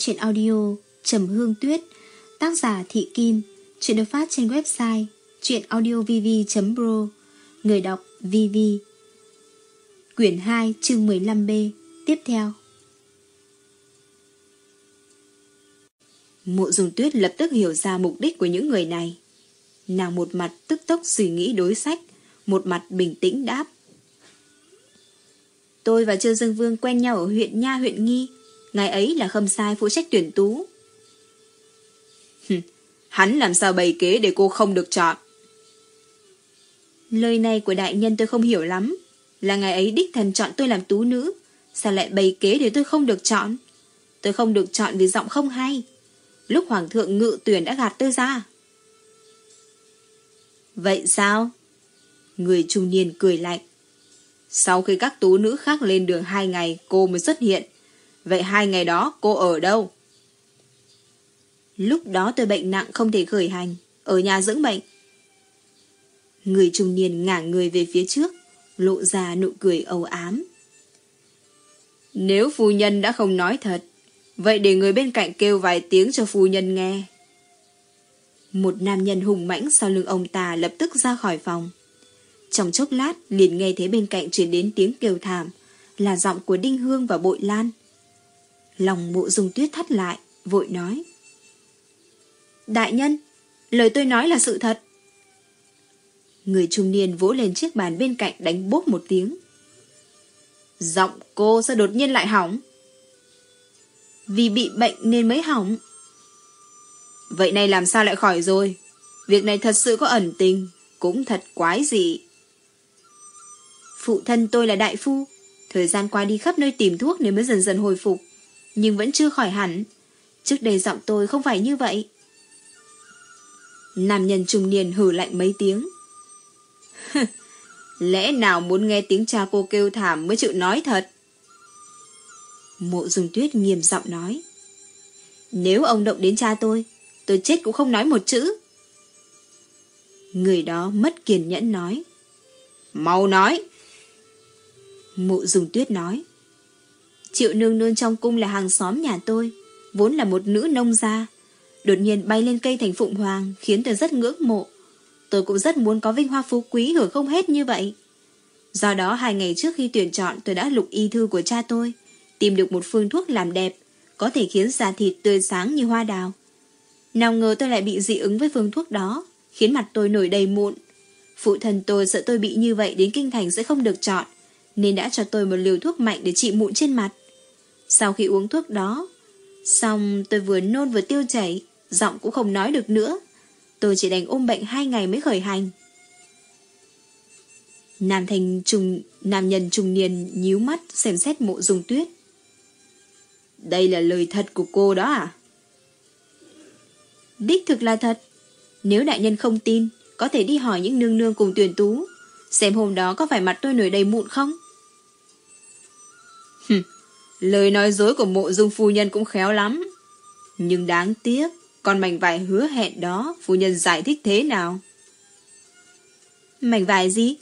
Chuyện audio Trầm Hương Tuyết Tác giả Thị Kim Chuyện được phát trên website Chuyện audiovv.pro Người đọc VV Quyển 2 chương 15B Tiếp theo Mộ dùng tuyết lập tức hiểu ra mục đích của những người này. Nàng một mặt tức tốc suy nghĩ đối sách, một mặt bình tĩnh đáp. Tôi và Trương Dương Vương quen nhau ở huyện Nha huyện Nghi. Ngài ấy là khâm sai phụ trách tuyển tú. Hắn làm sao bày kế để cô không được chọn? Lời này của đại nhân tôi không hiểu lắm. Là ngài ấy đích thần chọn tôi làm tú nữ. Sao lại bày kế để tôi không được chọn? Tôi không được chọn vì giọng không hay. Lúc hoàng thượng ngự tuyển đã gạt tôi ra. Vậy sao? Người trung niên cười lạnh. Sau khi các tú nữ khác lên đường hai ngày, cô mới xuất hiện. Vậy hai ngày đó cô ở đâu? Lúc đó tôi bệnh nặng không thể khởi hành, ở nhà dưỡng bệnh. Người trung niên ngả người về phía trước, lộ ra nụ cười âu ám. Nếu phu nhân đã không nói thật, vậy để người bên cạnh kêu vài tiếng cho phu nhân nghe. Một nam nhân hùng mãnh sau lưng ông ta lập tức ra khỏi phòng. Trong chốc lát liền nghe thấy bên cạnh truyền đến tiếng kêu thảm, là giọng của Đinh Hương và Bội Lan. Lòng mộ dung tuyết thắt lại, vội nói. Đại nhân, lời tôi nói là sự thật. Người trung niên vỗ lên chiếc bàn bên cạnh đánh bốp một tiếng. Giọng cô sao đột nhiên lại hỏng? Vì bị bệnh nên mới hỏng. Vậy này làm sao lại khỏi rồi? Việc này thật sự có ẩn tình, cũng thật quái dị. Phụ thân tôi là đại phu, thời gian qua đi khắp nơi tìm thuốc nên mới dần dần hồi phục, nhưng vẫn chưa khỏi hẳn. Trước đây giọng tôi không phải như vậy. Nam nhân trung niên hử lạnh mấy tiếng. Lẽ nào muốn nghe tiếng cha cô kêu thảm mới chịu nói thật? Mộ dùng tuyết nghiêm giọng nói. Nếu ông động đến cha tôi, tôi chết cũng không nói một chữ. Người đó mất kiên nhẫn nói. Mau nói. Mộ dùng tuyết nói. Triệu nương nương trong cung là hàng xóm nhà tôi, vốn là một nữ nông gia. Đột nhiên bay lên cây thành phụng hoàng khiến tôi rất ngưỡng mộ. Tôi cũng rất muốn có vinh hoa phú quý hưởng không hết như vậy. Do đó hai ngày trước khi tuyển chọn tôi đã lục y thư của cha tôi, tìm được một phương thuốc làm đẹp, có thể khiến da thịt tươi sáng như hoa đào. Nào ngờ tôi lại bị dị ứng với phương thuốc đó, khiến mặt tôi nổi đầy mụn. Phụ thân tôi sợ tôi bị như vậy đến kinh thành sẽ không được chọn, nên đã cho tôi một liều thuốc mạnh để trị mụn trên mặt. Sau khi uống thuốc đó, xong tôi vừa nôn vừa tiêu chảy, giọng cũng không nói được nữa. Tôi chỉ đành ôm bệnh hai ngày mới khởi hành. Nam thành trùng, nam nhân trung niên nhíu mắt xem xét mộ dung tuyết. Đây là lời thật của cô đó à? Đích thực là thật. Nếu đại nhân không tin, có thể đi hỏi những nương nương cùng tuyển tú. Xem hôm đó có phải mặt tôi nổi đầy mụn không? Lời nói dối của mộ dung phu nhân cũng khéo lắm. Nhưng đáng tiếc, còn mảnh vải hứa hẹn đó, phu nhân giải thích thế nào? Mảnh vải gì?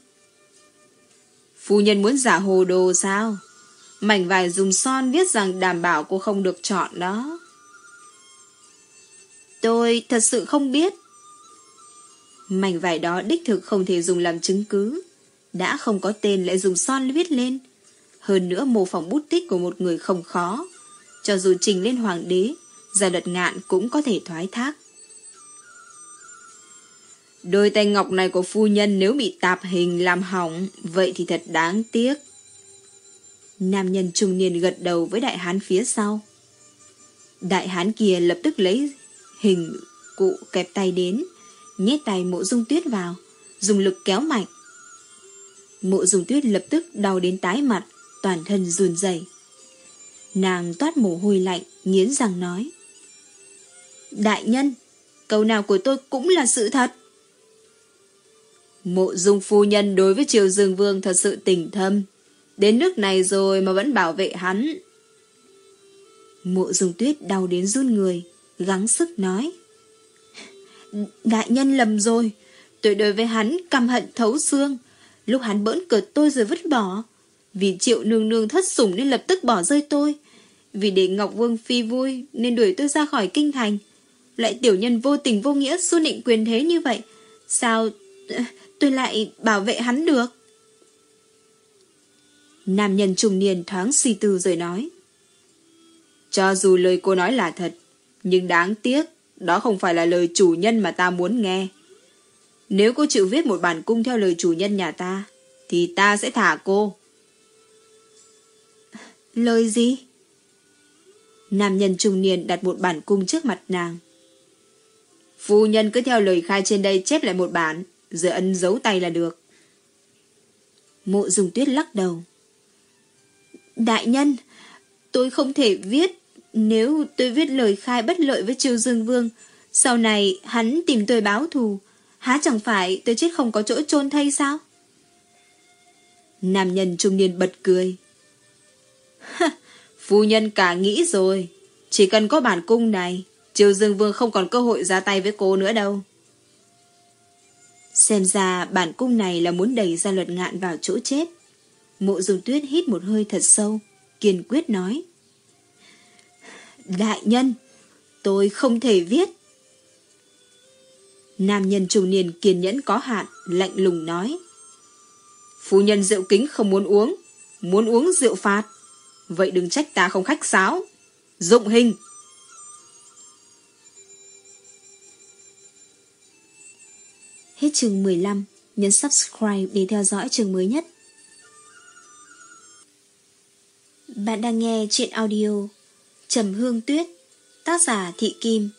Phu nhân muốn giả hồ đồ sao? Mảnh vải dùng son viết rằng đảm bảo cô không được chọn đó. Tôi thật sự không biết. Mảnh vải đó đích thực không thể dùng làm chứng cứ. Đã không có tên lại dùng son viết lên. Hơn nữa mô phỏng bút tích của một người không khó. Cho dù trình lên hoàng đế, gia luật ngạn cũng có thể thoái thác. Đôi tay ngọc này của phu nhân nếu bị tạp hình làm hỏng, vậy thì thật đáng tiếc. Nam nhân trung niên gật đầu với đại hán phía sau. Đại hán kia lập tức lấy hình cụ kẹp tay đến, nhét tay mộ dung tuyết vào, dùng lực kéo mạnh. Mộ dung tuyết lập tức đau đến tái mặt, toàn thân run rẩy. Nàng toát mồ hôi lạnh, nghiến răng nói. Đại nhân, câu nào của tôi cũng là sự thật. Mộ dung phu nhân đối với triều dương vương thật sự tình thâm. Đến nước này rồi mà vẫn bảo vệ hắn. Mộ dung tuyết đau đến run người, gắng sức nói. Đại nhân lầm rồi, tôi đối với hắn căm hận thấu xương. Lúc hắn bỡn cợt tôi rồi vứt bỏ. Vì triệu nương nương thất sủng nên lập tức bỏ rơi tôi. Vì để Ngọc Vương phi vui nên đuổi tôi ra khỏi kinh thành. Lại tiểu nhân vô tình vô nghĩa xu nịnh quyền thế như vậy. Sao ờ, tôi lại bảo vệ hắn được? Nam nhân trùng niên thoáng suy tư rồi nói. Cho dù lời cô nói là thật, nhưng đáng tiếc, đó không phải là lời chủ nhân mà ta muốn nghe. Nếu cô chịu viết một bản cung theo lời chủ nhân nhà ta, thì ta sẽ thả cô. Lời gì? Nam nhân trung niên đặt một bản cung trước mặt nàng. Phu nhân cứ theo lời khai trên đây chép lại một bản, rồi ấn dấu tay là được. Mộ dùng tuyết lắc đầu. Đại nhân, tôi không thể viết. Nếu tôi viết lời khai bất lợi với Triều Dương Vương, sau này hắn tìm tôi báo thù, há chẳng phải tôi chết không có chỗ chôn thay sao? Nam nhân trung niên bật cười. Phu nhân cả nghĩ rồi, chỉ cần có bản cung này, Triều Dương Vương không còn cơ hội ra tay với cô nữa đâu. Xem ra bản cung này là muốn đẩy ra luật ngạn vào chỗ chết. Mộ dùng tuyết hít một hơi thật sâu, kiên quyết nói. Đại nhân, tôi không thể viết. Nam nhân trung niên kiên nhẫn có hạn, lạnh lùng nói. Phu nhân rượu kính không muốn uống, muốn uống rượu phạt. Vậy đừng trách ta không khách sáo. Dụng hình. Hết chương 15, nhấn subscribe để theo dõi chương mới nhất. Bạn đang nghe chuyện audio Trầm Hương Tuyết Tác giả Thị Kim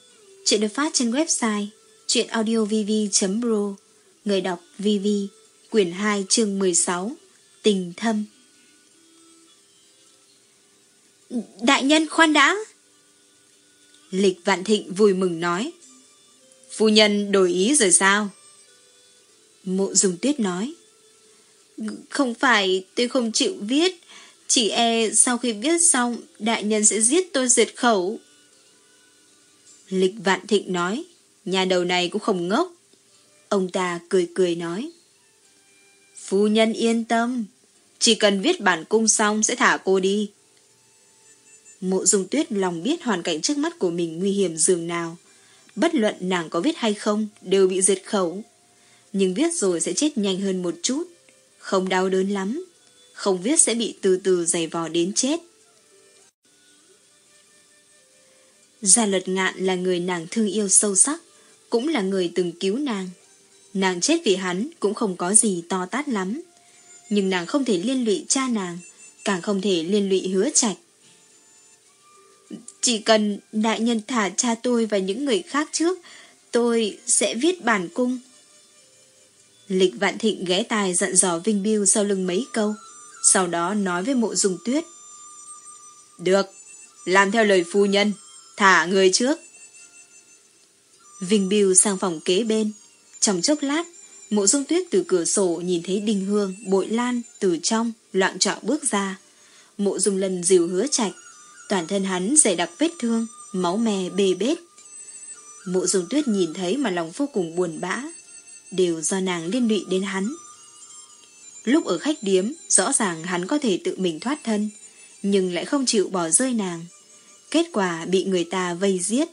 Chuyện được phát trên website chuyenaudiovv.pro Người đọc VV Quyển 2 chương 16 Tình thâm Đại nhân khoan đã Lịch Vạn Thịnh vui mừng nói Phu nhân đổi ý rồi sao Mộ dùng tuyết nói Không phải tôi không chịu viết chỉ e sau khi viết xong, đại nhân sẽ giết tôi diệt khẩu. Lịch Vạn Thịnh nói, nhà đầu này cũng không ngốc. Ông ta cười cười nói. Phu nhân yên tâm, chỉ cần viết bản cung xong sẽ thả cô đi. Mộ dung tuyết lòng biết hoàn cảnh trước mắt của mình nguy hiểm dường nào. Bất luận nàng có viết hay không đều bị diệt khẩu. Nhưng viết rồi sẽ chết nhanh hơn một chút. Không đau đớn lắm không viết sẽ bị từ từ giày vò đến chết. Gia luật ngạn là người nàng thương yêu sâu sắc, cũng là người từng cứu nàng. Nàng chết vì hắn cũng không có gì to tát lắm. Nhưng nàng không thể liên lụy cha nàng, càng không thể liên lụy hứa trạch. Chỉ cần đại nhân thả cha tôi và những người khác trước, tôi sẽ viết bản cung. Lịch vạn thịnh ghé tài dặn dò Vinh Biêu sau lưng mấy câu sau đó nói với mộ dung tuyết. Được, làm theo lời phu nhân, thả người trước. Vinh Biêu sang phòng kế bên. Trong chốc lát, mộ dung tuyết từ cửa sổ nhìn thấy đình hương, bội lan từ trong, loạn trọ bước ra. Mộ dung lần dìu hứa chạch, toàn thân hắn dày đặc vết thương, máu me bê bết. Mộ dung tuyết nhìn thấy mà lòng vô cùng buồn bã, đều do nàng liên lụy đến hắn. Lúc ở khách điếm, rõ ràng hắn có thể tự mình thoát thân, nhưng lại không chịu bỏ rơi nàng. Kết quả bị người ta vây giết.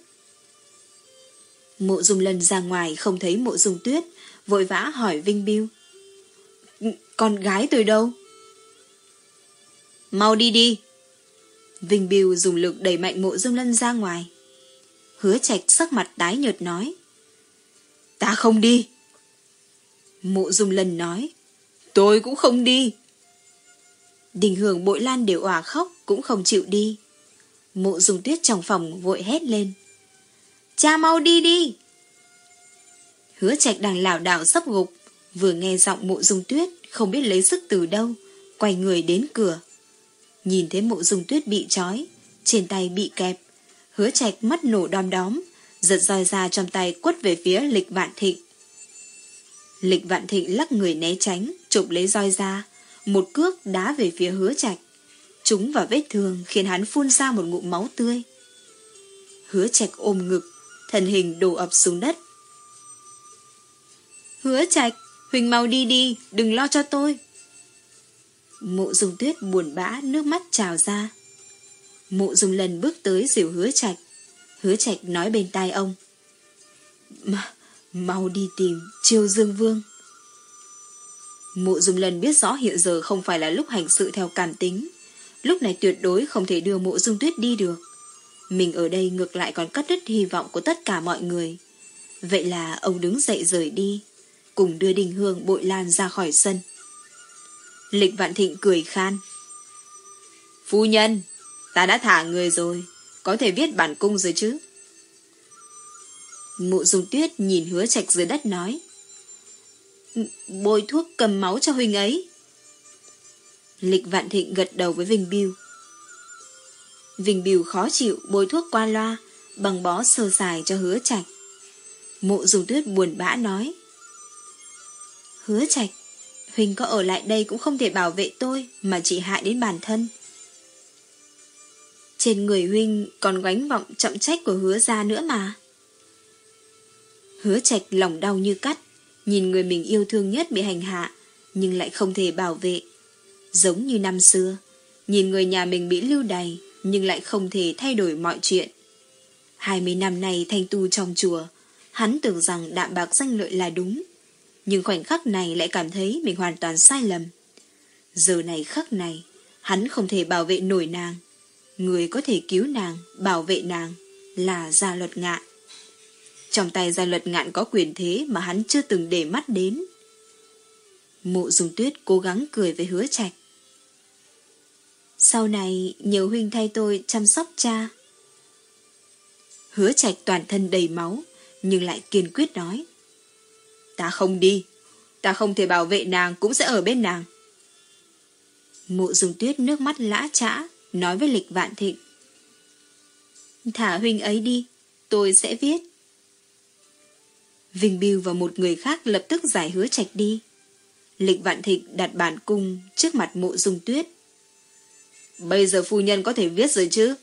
Mộ dung lần ra ngoài không thấy mộ dung tuyết, vội vã hỏi Vinh Biêu. Con gái tôi đâu? Mau đi đi. Vinh Biêu dùng lực đẩy mạnh mộ dung lân ra ngoài. Hứa trạch sắc mặt tái nhợt nói. Ta không đi. Mộ dung lân nói. Tôi cũng không đi. Đình hưởng bội lan đều òa khóc cũng không chịu đi. Mộ Dung tuyết trong phòng vội hét lên. Cha mau đi đi. Hứa trạch đang lảo đảo sắp gục, vừa nghe giọng mộ dung tuyết không biết lấy sức từ đâu, quay người đến cửa. Nhìn thấy mộ dung tuyết bị trói, trên tay bị kẹp, hứa trạch mắt nổ đom đóm, giật roi ra trong tay quất về phía lịch vạn thịnh. Lịch vạn thịnh lắc người né tránh, chụp lấy roi ra, một cước đá về phía hứa trạch. Chúng vào vết thương khiến hắn phun ra một ngụm máu tươi. Hứa trạch ôm ngực, thần hình đổ ập xuống đất. Hứa trạch, Huỳnh mau đi đi, đừng lo cho tôi. Mộ dung tuyết buồn bã, nước mắt trào ra. Mộ dung lần bước tới dìu hứa trạch. Hứa trạch nói bên tai ông. Mà, mau đi tìm Triều Dương Vương. Mộ dung lần biết rõ hiện giờ không phải là lúc hành sự theo cảm tính. Lúc này tuyệt đối không thể đưa mộ dung tuyết đi được. Mình ở đây ngược lại còn cắt đứt hy vọng của tất cả mọi người. Vậy là ông đứng dậy rời đi, cùng đưa đình hương bội lan ra khỏi sân. Lịch vạn thịnh cười khan. Phu nhân, ta đã thả người rồi, có thể viết bản cung rồi chứ. Mụ dung tuyết nhìn hứa trạch dưới đất nói. Bôi thuốc cầm máu cho huynh ấy. Lịch vạn thịnh gật đầu với Vinh Biêu. Vinh Biêu khó chịu bôi thuốc qua loa, bằng bó sơ sài cho hứa trạch. Mộ dùng tuyết buồn bã nói. Hứa trạch, Huynh có ở lại đây cũng không thể bảo vệ tôi mà chỉ hại đến bản thân. Trên người Huynh còn gánh vọng trọng trách của hứa ra nữa mà. Hứa trạch lòng đau như cắt, nhìn người mình yêu thương nhất bị hành hạ, nhưng lại không thể bảo vệ. Giống như năm xưa, nhìn người nhà mình bị lưu đày, nhưng lại không thể thay đổi mọi chuyện. Hai mươi năm nay thanh tu trong chùa, hắn tưởng rằng đạm bạc danh lợi là đúng. Nhưng khoảnh khắc này lại cảm thấy mình hoàn toàn sai lầm. Giờ này khắc này, hắn không thể bảo vệ nổi nàng. Người có thể cứu nàng, bảo vệ nàng là gia luật ngạn. Trong tay gia luật ngạn có quyền thế mà hắn chưa từng để mắt đến. Mộ dùng tuyết cố gắng cười với hứa trạch. Sau này nhiều huynh thay tôi chăm sóc cha. Hứa trạch toàn thân đầy máu, nhưng lại kiên quyết nói. Ta không đi, ta không thể bảo vệ nàng cũng sẽ ở bên nàng. Mộ dùng tuyết nước mắt lã trã, nói với lịch vạn thịnh. Thả huynh ấy đi, tôi sẽ viết. Vinh Biêu và một người khác lập tức giải hứa trạch đi. Lịch vạn thịnh đặt bản cung trước mặt mộ dung tuyết. Bây giờ phu nhân có thể viết rồi chứ?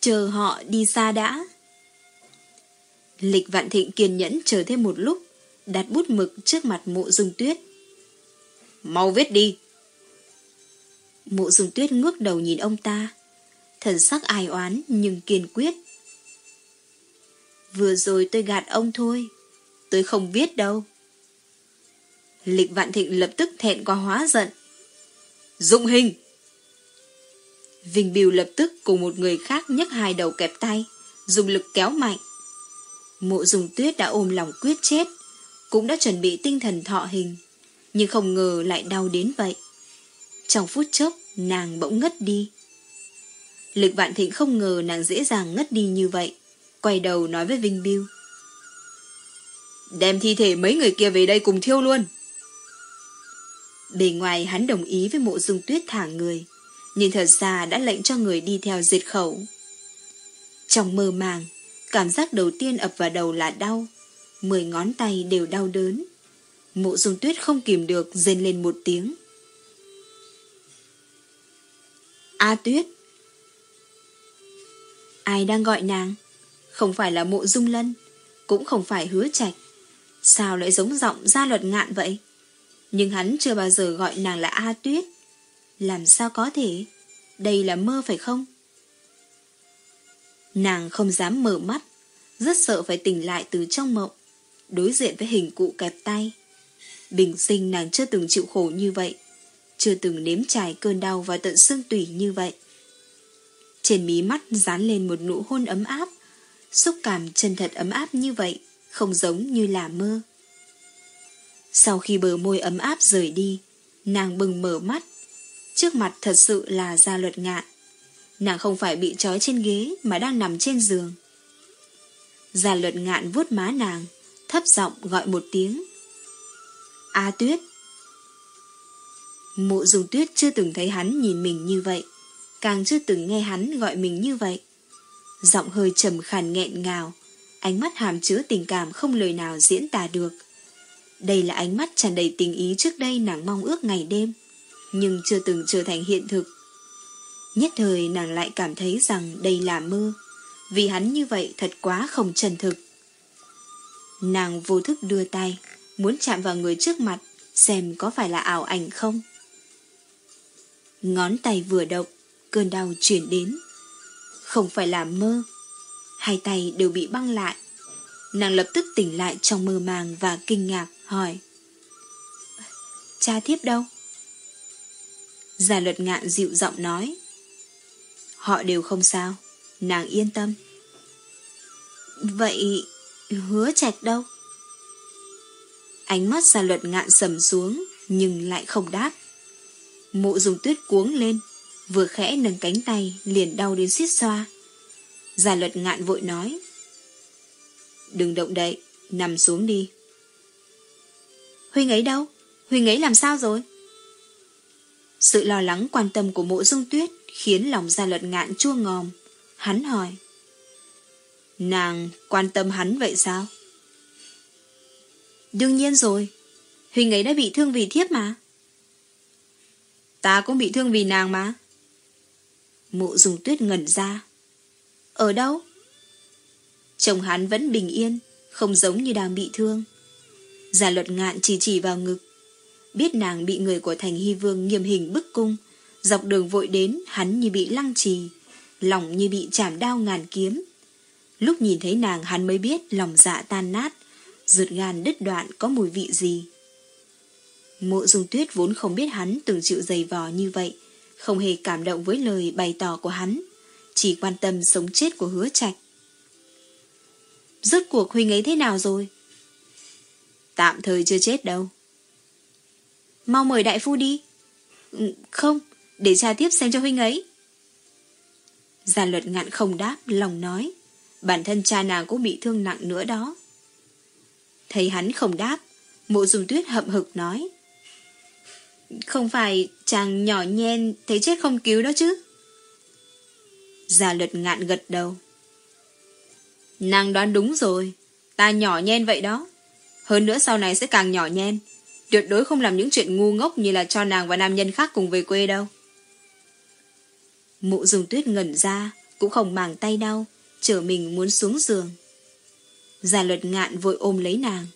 Chờ họ đi xa đã. Lịch vạn thịnh kiên nhẫn chờ thêm một lúc, đặt bút mực trước mặt mộ dung tuyết. Mau viết đi. Mộ dung tuyết ngước đầu nhìn ông ta, thần sắc ai oán nhưng kiên quyết. Vừa rồi tôi gạt ông thôi, tôi không viết đâu. Lịch vạn thịnh lập tức thẹn qua hóa giận. Dụng hình! Vinh Biêu lập tức cùng một người khác nhấc hai đầu kẹp tay, dùng lực kéo mạnh. Mộ dùng tuyết đã ôm lòng quyết chết, cũng đã chuẩn bị tinh thần thọ hình, nhưng không ngờ lại đau đến vậy. Trong phút chốc, nàng bỗng ngất đi. Lực vạn thịnh không ngờ nàng dễ dàng ngất đi như vậy, quay đầu nói với Vinh Biêu. Đem thi thể mấy người kia về đây cùng thiêu luôn. Bề ngoài hắn đồng ý với mộ dung tuyết thả người, nhưng thật ra đã lệnh cho người đi theo diệt khẩu. Trong mơ màng, cảm giác đầu tiên ập vào đầu là đau, mười ngón tay đều đau đớn. Mộ dung tuyết không kìm được rên lên một tiếng. A tuyết Ai đang gọi nàng? Không phải là mộ dung lân, cũng không phải hứa trạch. Sao lại giống giọng gia luật ngạn vậy? Nhưng hắn chưa bao giờ gọi nàng là A tuyết. Làm sao có thể? Đây là mơ phải không? Nàng không dám mở mắt, rất sợ phải tỉnh lại từ trong mộng, đối diện với hình cụ kẹp tay. Bình sinh nàng chưa từng chịu khổ như vậy, chưa từng nếm trải cơn đau và tận xương tủy như vậy. Trên mí mắt dán lên một nụ hôn ấm áp, xúc cảm chân thật ấm áp như vậy, không giống như là mơ. Sau khi bờ môi ấm áp rời đi, nàng bừng mở mắt. Trước mặt thật sự là gia luật ngạn. Nàng không phải bị trói trên ghế mà đang nằm trên giường. Gia luật ngạn vuốt má nàng, thấp giọng gọi một tiếng. A tuyết. Mộ dùng tuyết chưa từng thấy hắn nhìn mình như vậy, càng chưa từng nghe hắn gọi mình như vậy. Giọng hơi trầm khàn nghẹn ngào, ánh mắt hàm chứa tình cảm không lời nào diễn tả được. Đây là ánh mắt tràn đầy tình ý trước đây nàng mong ước ngày đêm, nhưng chưa từng trở thành hiện thực. Nhất thời nàng lại cảm thấy rằng đây là mơ, vì hắn như vậy thật quá không chân thực. Nàng vô thức đưa tay, muốn chạm vào người trước mặt, xem có phải là ảo ảnh không. Ngón tay vừa động, cơn đau chuyển đến. Không phải là mơ. Hai tay đều bị băng lại. Nàng lập tức tỉnh lại trong mơ màng và kinh ngạc hỏi. Cha thiếp đâu? già luật ngạn dịu giọng nói. Họ đều không sao. Nàng yên tâm. Vậy hứa trạch đâu? Ánh mắt gia luật ngạn sầm xuống nhưng lại không đáp. Mộ dùng tuyết cuống lên, vừa khẽ nâng cánh tay liền đau đến xiết xoa. Gia luật ngạn vội nói. Đừng động đậy, nằm xuống đi. Huynh ấy đâu? Huynh ấy làm sao rồi? Sự lo lắng quan tâm của mộ dung tuyết khiến lòng gia luật ngạn chua ngòm. Hắn hỏi. Nàng quan tâm hắn vậy sao? Đương nhiên rồi. Huynh ấy đã bị thương vì thiếp mà. Ta cũng bị thương vì nàng mà. Mộ dùng tuyết ngẩn ra. Ở đâu? Chồng hắn vẫn bình yên, không giống như đang bị thương. Giả luật ngạn chỉ chỉ vào ngực. Biết nàng bị người của thành hy vương nghiêm hình bức cung. Dọc đường vội đến, hắn như bị lăng trì. Lòng như bị chảm đau ngàn kiếm. Lúc nhìn thấy nàng hắn mới biết lòng dạ tan nát. Rượt gan đứt đoạn có mùi vị gì. Mộ dung tuyết vốn không biết hắn từng chịu dày vò như vậy, không hề cảm động với lời bày tỏ của hắn, chỉ quan tâm sống chết của hứa trạch. Rốt cuộc Huynh ấy thế nào rồi? Tạm thời chưa chết đâu. Mau mời đại phu đi. Ừ, không, để cha tiếp xem cho Huynh ấy. Gia luật ngạn không đáp, lòng nói. Bản thân cha nàng cũng bị thương nặng nữa đó. Thấy hắn không đáp, mộ dùng tuyết hậm hực nói. Không phải chàng nhỏ nhen thấy chết không cứu đó chứ? Gia luật ngạn gật đầu. Nàng đoán đúng rồi. Ta nhỏ nhen vậy đó. Hơn nữa sau này sẽ càng nhỏ nhen. Tuyệt đối không làm những chuyện ngu ngốc như là cho nàng và nam nhân khác cùng về quê đâu. Mụ dùng tuyết ngẩn ra, cũng không màng tay đau, chở mình muốn xuống giường. Gia luật ngạn vội ôm lấy nàng.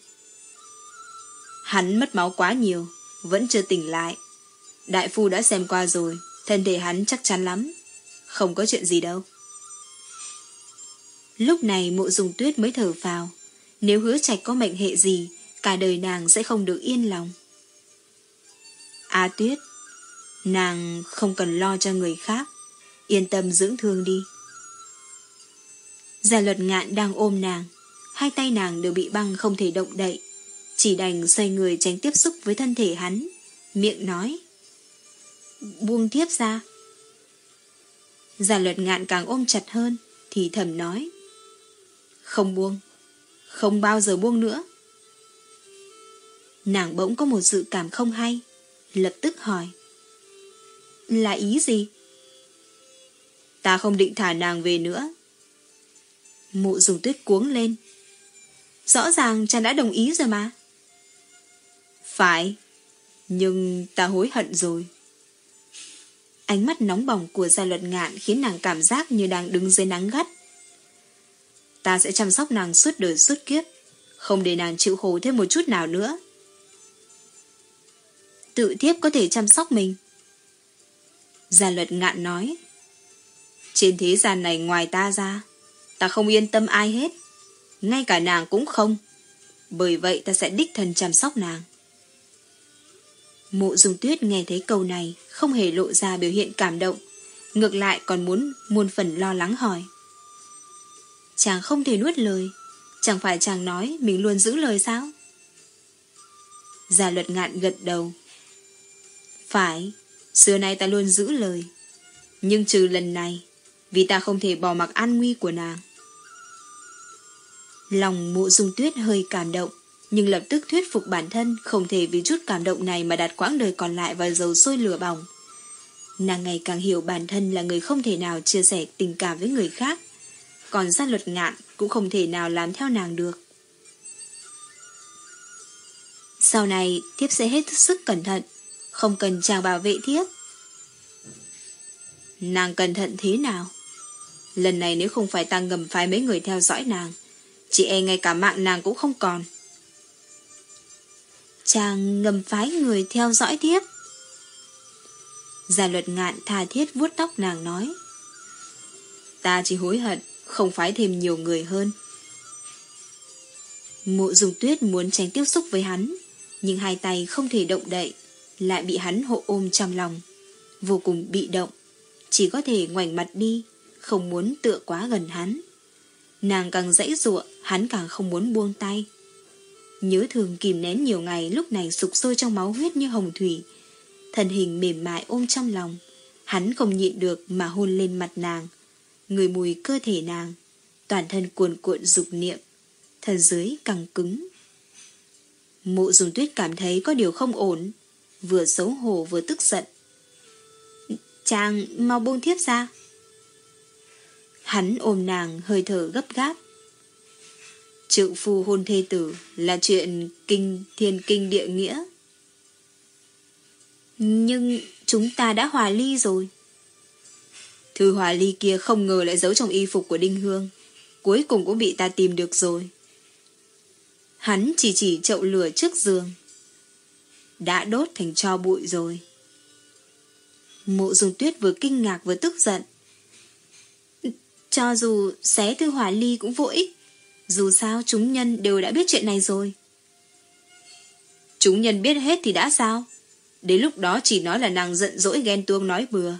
Hắn mất máu quá nhiều, vẫn chưa tỉnh lại. Đại phu đã xem qua rồi, thân thể hắn chắc chắn lắm. Không có chuyện gì đâu. Lúc này mộ dùng tuyết mới thở vào. Nếu hứa trạch có mệnh hệ gì, cả đời nàng sẽ không được yên lòng. A tuyết, nàng không cần lo cho người khác, yên tâm dưỡng thương đi. Gia luật ngạn đang ôm nàng, hai tay nàng đều bị băng không thể động đậy, chỉ đành xoay người tránh tiếp xúc với thân thể hắn, miệng nói. Buông tiếp ra. Gia luật ngạn càng ôm chặt hơn, thì thầm nói. Không buông, không bao giờ buông nữa. Nàng bỗng có một dự cảm không hay, lập tức hỏi. Là ý gì? Ta không định thả nàng về nữa. Mụ dùng tuyết cuống lên. Rõ ràng chàng đã đồng ý rồi mà. Phải, nhưng ta hối hận rồi. Ánh mắt nóng bỏng của gia luật ngạn khiến nàng cảm giác như đang đứng dưới nắng gắt. Ta sẽ chăm sóc nàng suốt đời suốt kiếp, không để nàng chịu khổ thêm một chút nào nữa. Tự thiếp có thể chăm sóc mình. Gia luật ngạn nói. Trên thế gian này ngoài ta ra, ta không yên tâm ai hết. Ngay cả nàng cũng không. Bởi vậy ta sẽ đích thân chăm sóc nàng. Mộ dung tuyết nghe thấy câu này không hề lộ ra biểu hiện cảm động, ngược lại còn muốn muôn phần lo lắng hỏi. Chàng không thể nuốt lời, chẳng phải chàng nói mình luôn giữ lời sao? Gia luật ngạn gật đầu. Phải, xưa nay ta luôn giữ lời. Nhưng trừ lần này, vì ta không thể bỏ mặc an nguy của nàng. Lòng mộ dung tuyết hơi cảm động, nhưng lập tức thuyết phục bản thân không thể vì chút cảm động này mà đặt quãng đời còn lại vào dầu sôi lửa bỏng. Nàng ngày càng hiểu bản thân là người không thể nào chia sẻ tình cảm với người khác, còn gia luật ngạn cũng không thể nào làm theo nàng được. Sau này, thiếp sẽ hết sức cẩn thận, không cần chàng bảo vệ thiếp. Nàng cẩn thận thế nào? Lần này nếu không phải ta ngầm phái mấy người theo dõi nàng, chị e ngay cả mạng nàng cũng không còn. Chàng ngầm phái người theo dõi tiếp. Gia luật ngạn tha thiết vuốt tóc nàng nói. Ta chỉ hối hận, không phái thêm nhiều người hơn. Mộ dùng tuyết muốn tránh tiếp xúc với hắn, nhưng hai tay không thể động đậy, lại bị hắn hộ ôm trong lòng. Vô cùng bị động, chỉ có thể ngoảnh mặt đi, không muốn tựa quá gần hắn. Nàng càng dãy ruộng, hắn càng không muốn buông tay. Nhớ thường kìm nén nhiều ngày lúc này sục sôi trong máu huyết như hồng thủy. Thân hình mềm mại ôm trong lòng. Hắn không nhịn được mà hôn lên mặt nàng. Người mùi cơ thể nàng. Toàn thân cuồn cuộn dục niệm. Thân dưới càng cứng. Mộ dùng tuyết cảm thấy có điều không ổn. Vừa xấu hổ vừa tức giận. Chàng mau buông thiếp ra. Hắn ôm nàng hơi thở gấp gáp. Trượng phu hôn thê tử là chuyện kinh thiên kinh địa nghĩa. Nhưng chúng ta đã hòa ly rồi. Thư hòa ly kia không ngờ lại giấu trong y phục của Đinh Hương. Cuối cùng cũng bị ta tìm được rồi. Hắn chỉ chỉ chậu lửa trước giường. Đã đốt thành cho bụi rồi. Mộ dùng tuyết vừa kinh ngạc vừa tức giận. Cho dù xé thư hỏa ly cũng vô ích. Dù sao chúng nhân đều đã biết chuyện này rồi. Chúng nhân biết hết thì đã sao? Đến lúc đó chỉ nói là nàng giận dỗi ghen tuông nói bừa.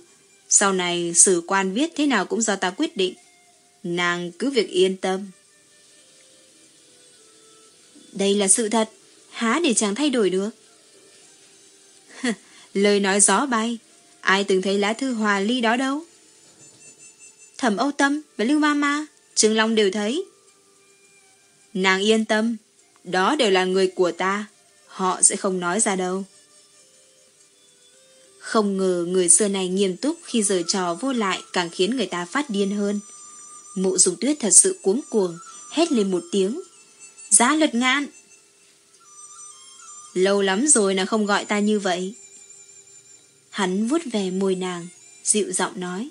Sau này sử quan viết thế nào cũng do ta quyết định. Nàng cứ việc yên tâm. Đây là sự thật. Há để chàng thay đổi được. Lời nói gió bay. Ai từng thấy lá thư hòa ly đó đâu? Thẩm Âu Tâm và Lưu ma ma Trương Long đều thấy. Nàng yên tâm, đó đều là người của ta, họ sẽ không nói ra đâu. Không ngờ người xưa này nghiêm túc khi giờ trò vô lại càng khiến người ta phát điên hơn. Mụ dùng tuyết thật sự cuống cuồng, hét lên một tiếng. Giá lật ngạn! Lâu lắm rồi nàng không gọi ta như vậy. Hắn vuốt về môi nàng, dịu giọng nói.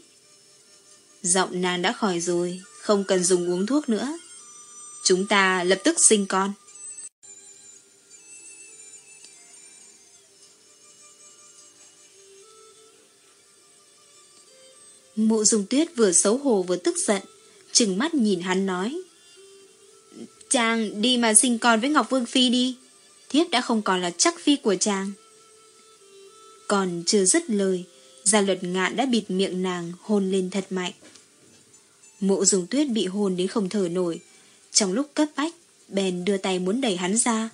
Giọng nàng đã khỏi rồi, không cần dùng uống thuốc nữa. Chúng ta lập tức sinh con. mụ dùng tuyết vừa xấu hổ vừa tức giận, chừng mắt nhìn hắn nói. Chàng đi mà sinh con với Ngọc Vương Phi đi, thiếp đã không còn là chắc phi của chàng. Còn chưa dứt lời, gia luật ngạn đã bịt miệng nàng hôn lên thật mạnh. Mộ dùng tuyết bị hôn đến không thở nổi. Trong lúc cấp bách, bèn đưa tay muốn đẩy hắn ra.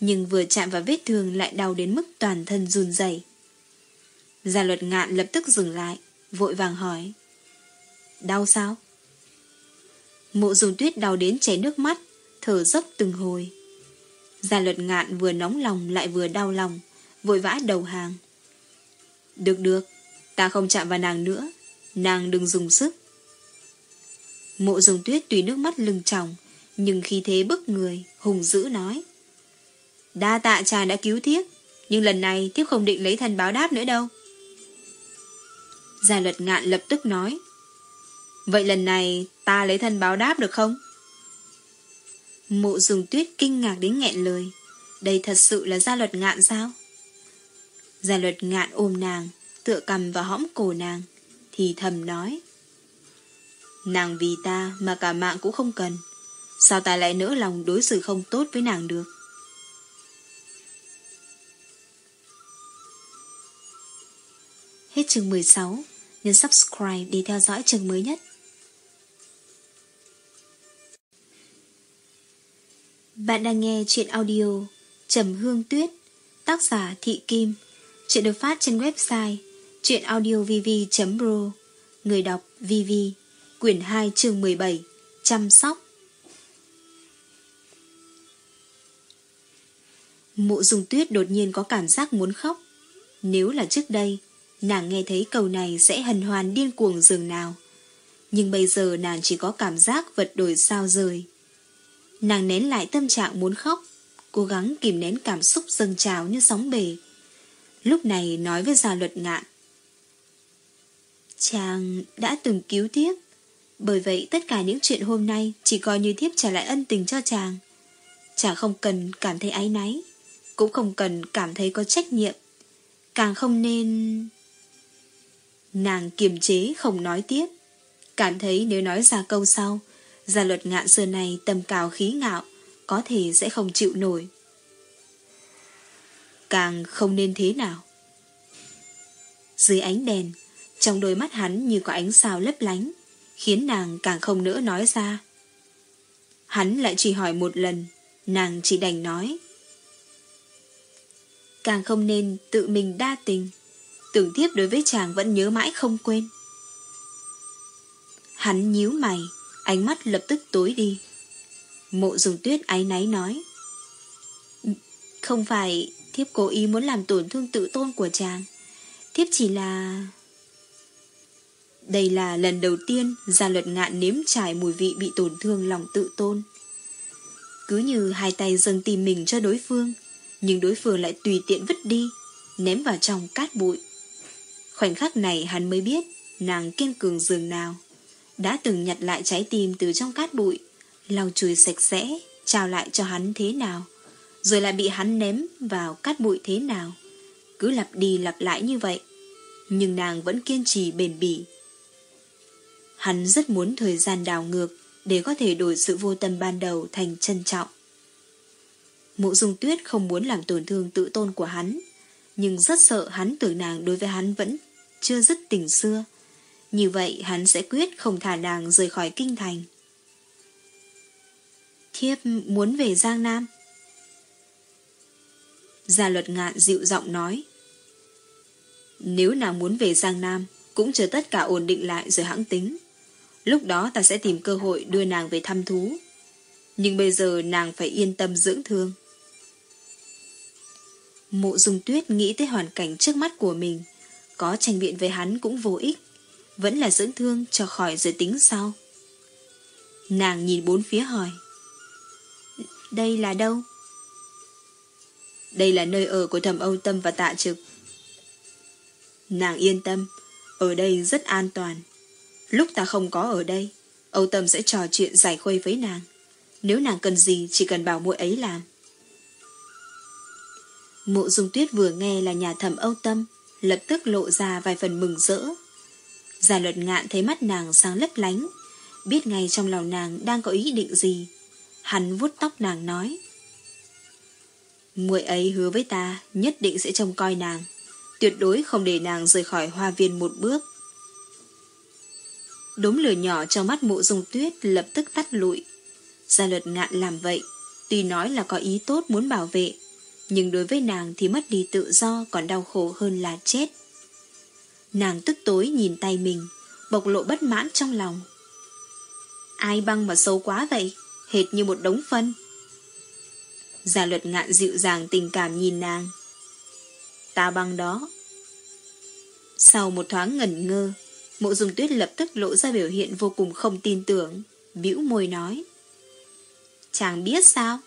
Nhưng vừa chạm vào vết thương lại đau đến mức toàn thân run rẩy. Gia luật ngạn lập tức dừng lại, vội vàng hỏi. Đau sao? Mộ dùng tuyết đau đến chảy nước mắt, thở dốc từng hồi. Gia luật ngạn vừa nóng lòng lại vừa đau lòng, vội vã đầu hàng. Được được, ta không chạm vào nàng nữa, nàng đừng dùng sức. Mộ dùng tuyết tùy nước mắt lưng tròng, nhưng khi thế bức người, hùng dữ nói. Đa tạ chàng đã cứu thiếp, nhưng lần này thiếp không định lấy thân báo đáp nữa đâu. Gia luật ngạn lập tức nói. Vậy lần này ta lấy thân báo đáp được không? Mộ dùng tuyết kinh ngạc đến nghẹn lời. Đây thật sự là gia luật ngạn sao? Gia luật ngạn ôm nàng, tựa cầm vào hõm cổ nàng, thì thầm nói. Nàng vì ta mà cả mạng cũng không cần. Sao ta lại nỡ lòng đối xử không tốt với nàng được? Hết chương 16, nhấn subscribe để theo dõi chương mới nhất. Bạn đang nghe chuyện audio Trầm Hương Tuyết, tác giả Thị Kim, chuyện được phát trên website Chuyện audio vv.ro người đọc VV quyển 2 chương 17, chăm sóc. Mụ dùng tuyết đột nhiên có cảm giác muốn khóc. Nếu là trước đây, nàng nghe thấy câu này sẽ hần hoàn điên cuồng dường nào. Nhưng bây giờ nàng chỉ có cảm giác vật đổi sao rời. Nàng nén lại tâm trạng muốn khóc, cố gắng kìm nén cảm xúc dâng trào như sóng bể. Lúc này nói với gia luật ngạn. Chàng đã từng cứu tiếp. Bởi vậy tất cả những chuyện hôm nay chỉ coi như thiếp trả lại ân tình cho chàng. Chàng không cần cảm thấy áy náy, cũng không cần cảm thấy có trách nhiệm. Càng không nên... Nàng kiềm chế không nói tiếp. Cảm thấy nếu nói ra câu sau, gia luật ngạn xưa này tầm cào khí ngạo, có thể sẽ không chịu nổi. Càng không nên thế nào. Dưới ánh đèn, trong đôi mắt hắn như có ánh sao lấp lánh, khiến nàng càng không nỡ nói ra. Hắn lại chỉ hỏi một lần, nàng chỉ đành nói. Càng không nên tự mình đa tình, tưởng thiếp đối với chàng vẫn nhớ mãi không quên. Hắn nhíu mày, ánh mắt lập tức tối đi. Mộ dùng tuyết áy náy nói. Không phải thiếp cố ý muốn làm tổn thương tự tôn của chàng. Thiếp chỉ là... Đây là lần đầu tiên gia luật ngạn nếm trải mùi vị bị tổn thương lòng tự tôn. Cứ như hai tay dâng tìm mình cho đối phương, nhưng đối phương lại tùy tiện vứt đi, ném vào trong cát bụi. Khoảnh khắc này hắn mới biết nàng kiên cường dường nào. Đã từng nhặt lại trái tim từ trong cát bụi, lau chùi sạch sẽ, trao lại cho hắn thế nào, rồi lại bị hắn ném vào cát bụi thế nào. Cứ lặp đi lặp lại như vậy, nhưng nàng vẫn kiên trì bền bỉ. Hắn rất muốn thời gian đảo ngược để có thể đổi sự vô tâm ban đầu thành trân trọng. Mộ dung tuyết không muốn làm tổn thương tự tôn của hắn, nhưng rất sợ hắn tưởng nàng đối với hắn vẫn chưa dứt tình xưa. Như vậy hắn sẽ quyết không thả nàng rời khỏi kinh thành. Thiếp muốn về Giang Nam. Gia luật ngạn dịu giọng nói. Nếu nàng muốn về Giang Nam, cũng chờ tất cả ổn định lại rồi hãng tính. Lúc đó ta sẽ tìm cơ hội đưa nàng về thăm thú. Nhưng bây giờ nàng phải yên tâm dưỡng thương. Mộ dung tuyết nghĩ tới hoàn cảnh trước mắt của mình. Có tranh biện với hắn cũng vô ích. Vẫn là dưỡng thương cho khỏi rồi tính sau. Nàng nhìn bốn phía hỏi. Đây là đâu? Đây là nơi ở của thầm Âu Tâm và Tạ Trực. Nàng yên tâm, ở đây rất an toàn. Lúc ta không có ở đây, Âu Tâm sẽ trò chuyện giải khuây với nàng. Nếu nàng cần gì chỉ cần bảo muội ấy làm. Mộ dung tuyết vừa nghe là nhà thẩm Âu Tâm, lập tức lộ ra vài phần mừng rỡ. Gia luật ngạn thấy mắt nàng sáng lấp lánh, biết ngay trong lòng nàng đang có ý định gì. Hắn vuốt tóc nàng nói. muội ấy hứa với ta nhất định sẽ trông coi nàng, tuyệt đối không để nàng rời khỏi hoa viên một bước. Đốm lửa nhỏ trong mắt mộ dung tuyết lập tức tắt lụi. Gia luật ngạn làm vậy, tuy nói là có ý tốt muốn bảo vệ, nhưng đối với nàng thì mất đi tự do còn đau khổ hơn là chết. Nàng tức tối nhìn tay mình, bộc lộ bất mãn trong lòng. Ai băng mà xấu quá vậy, hệt như một đống phân. Gia luật ngạn dịu dàng tình cảm nhìn nàng. Ta băng đó. Sau một thoáng ngẩn ngơ, Mộ dùng tuyết lập tức lộ ra biểu hiện vô cùng không tin tưởng, bĩu môi nói. Chàng biết sao?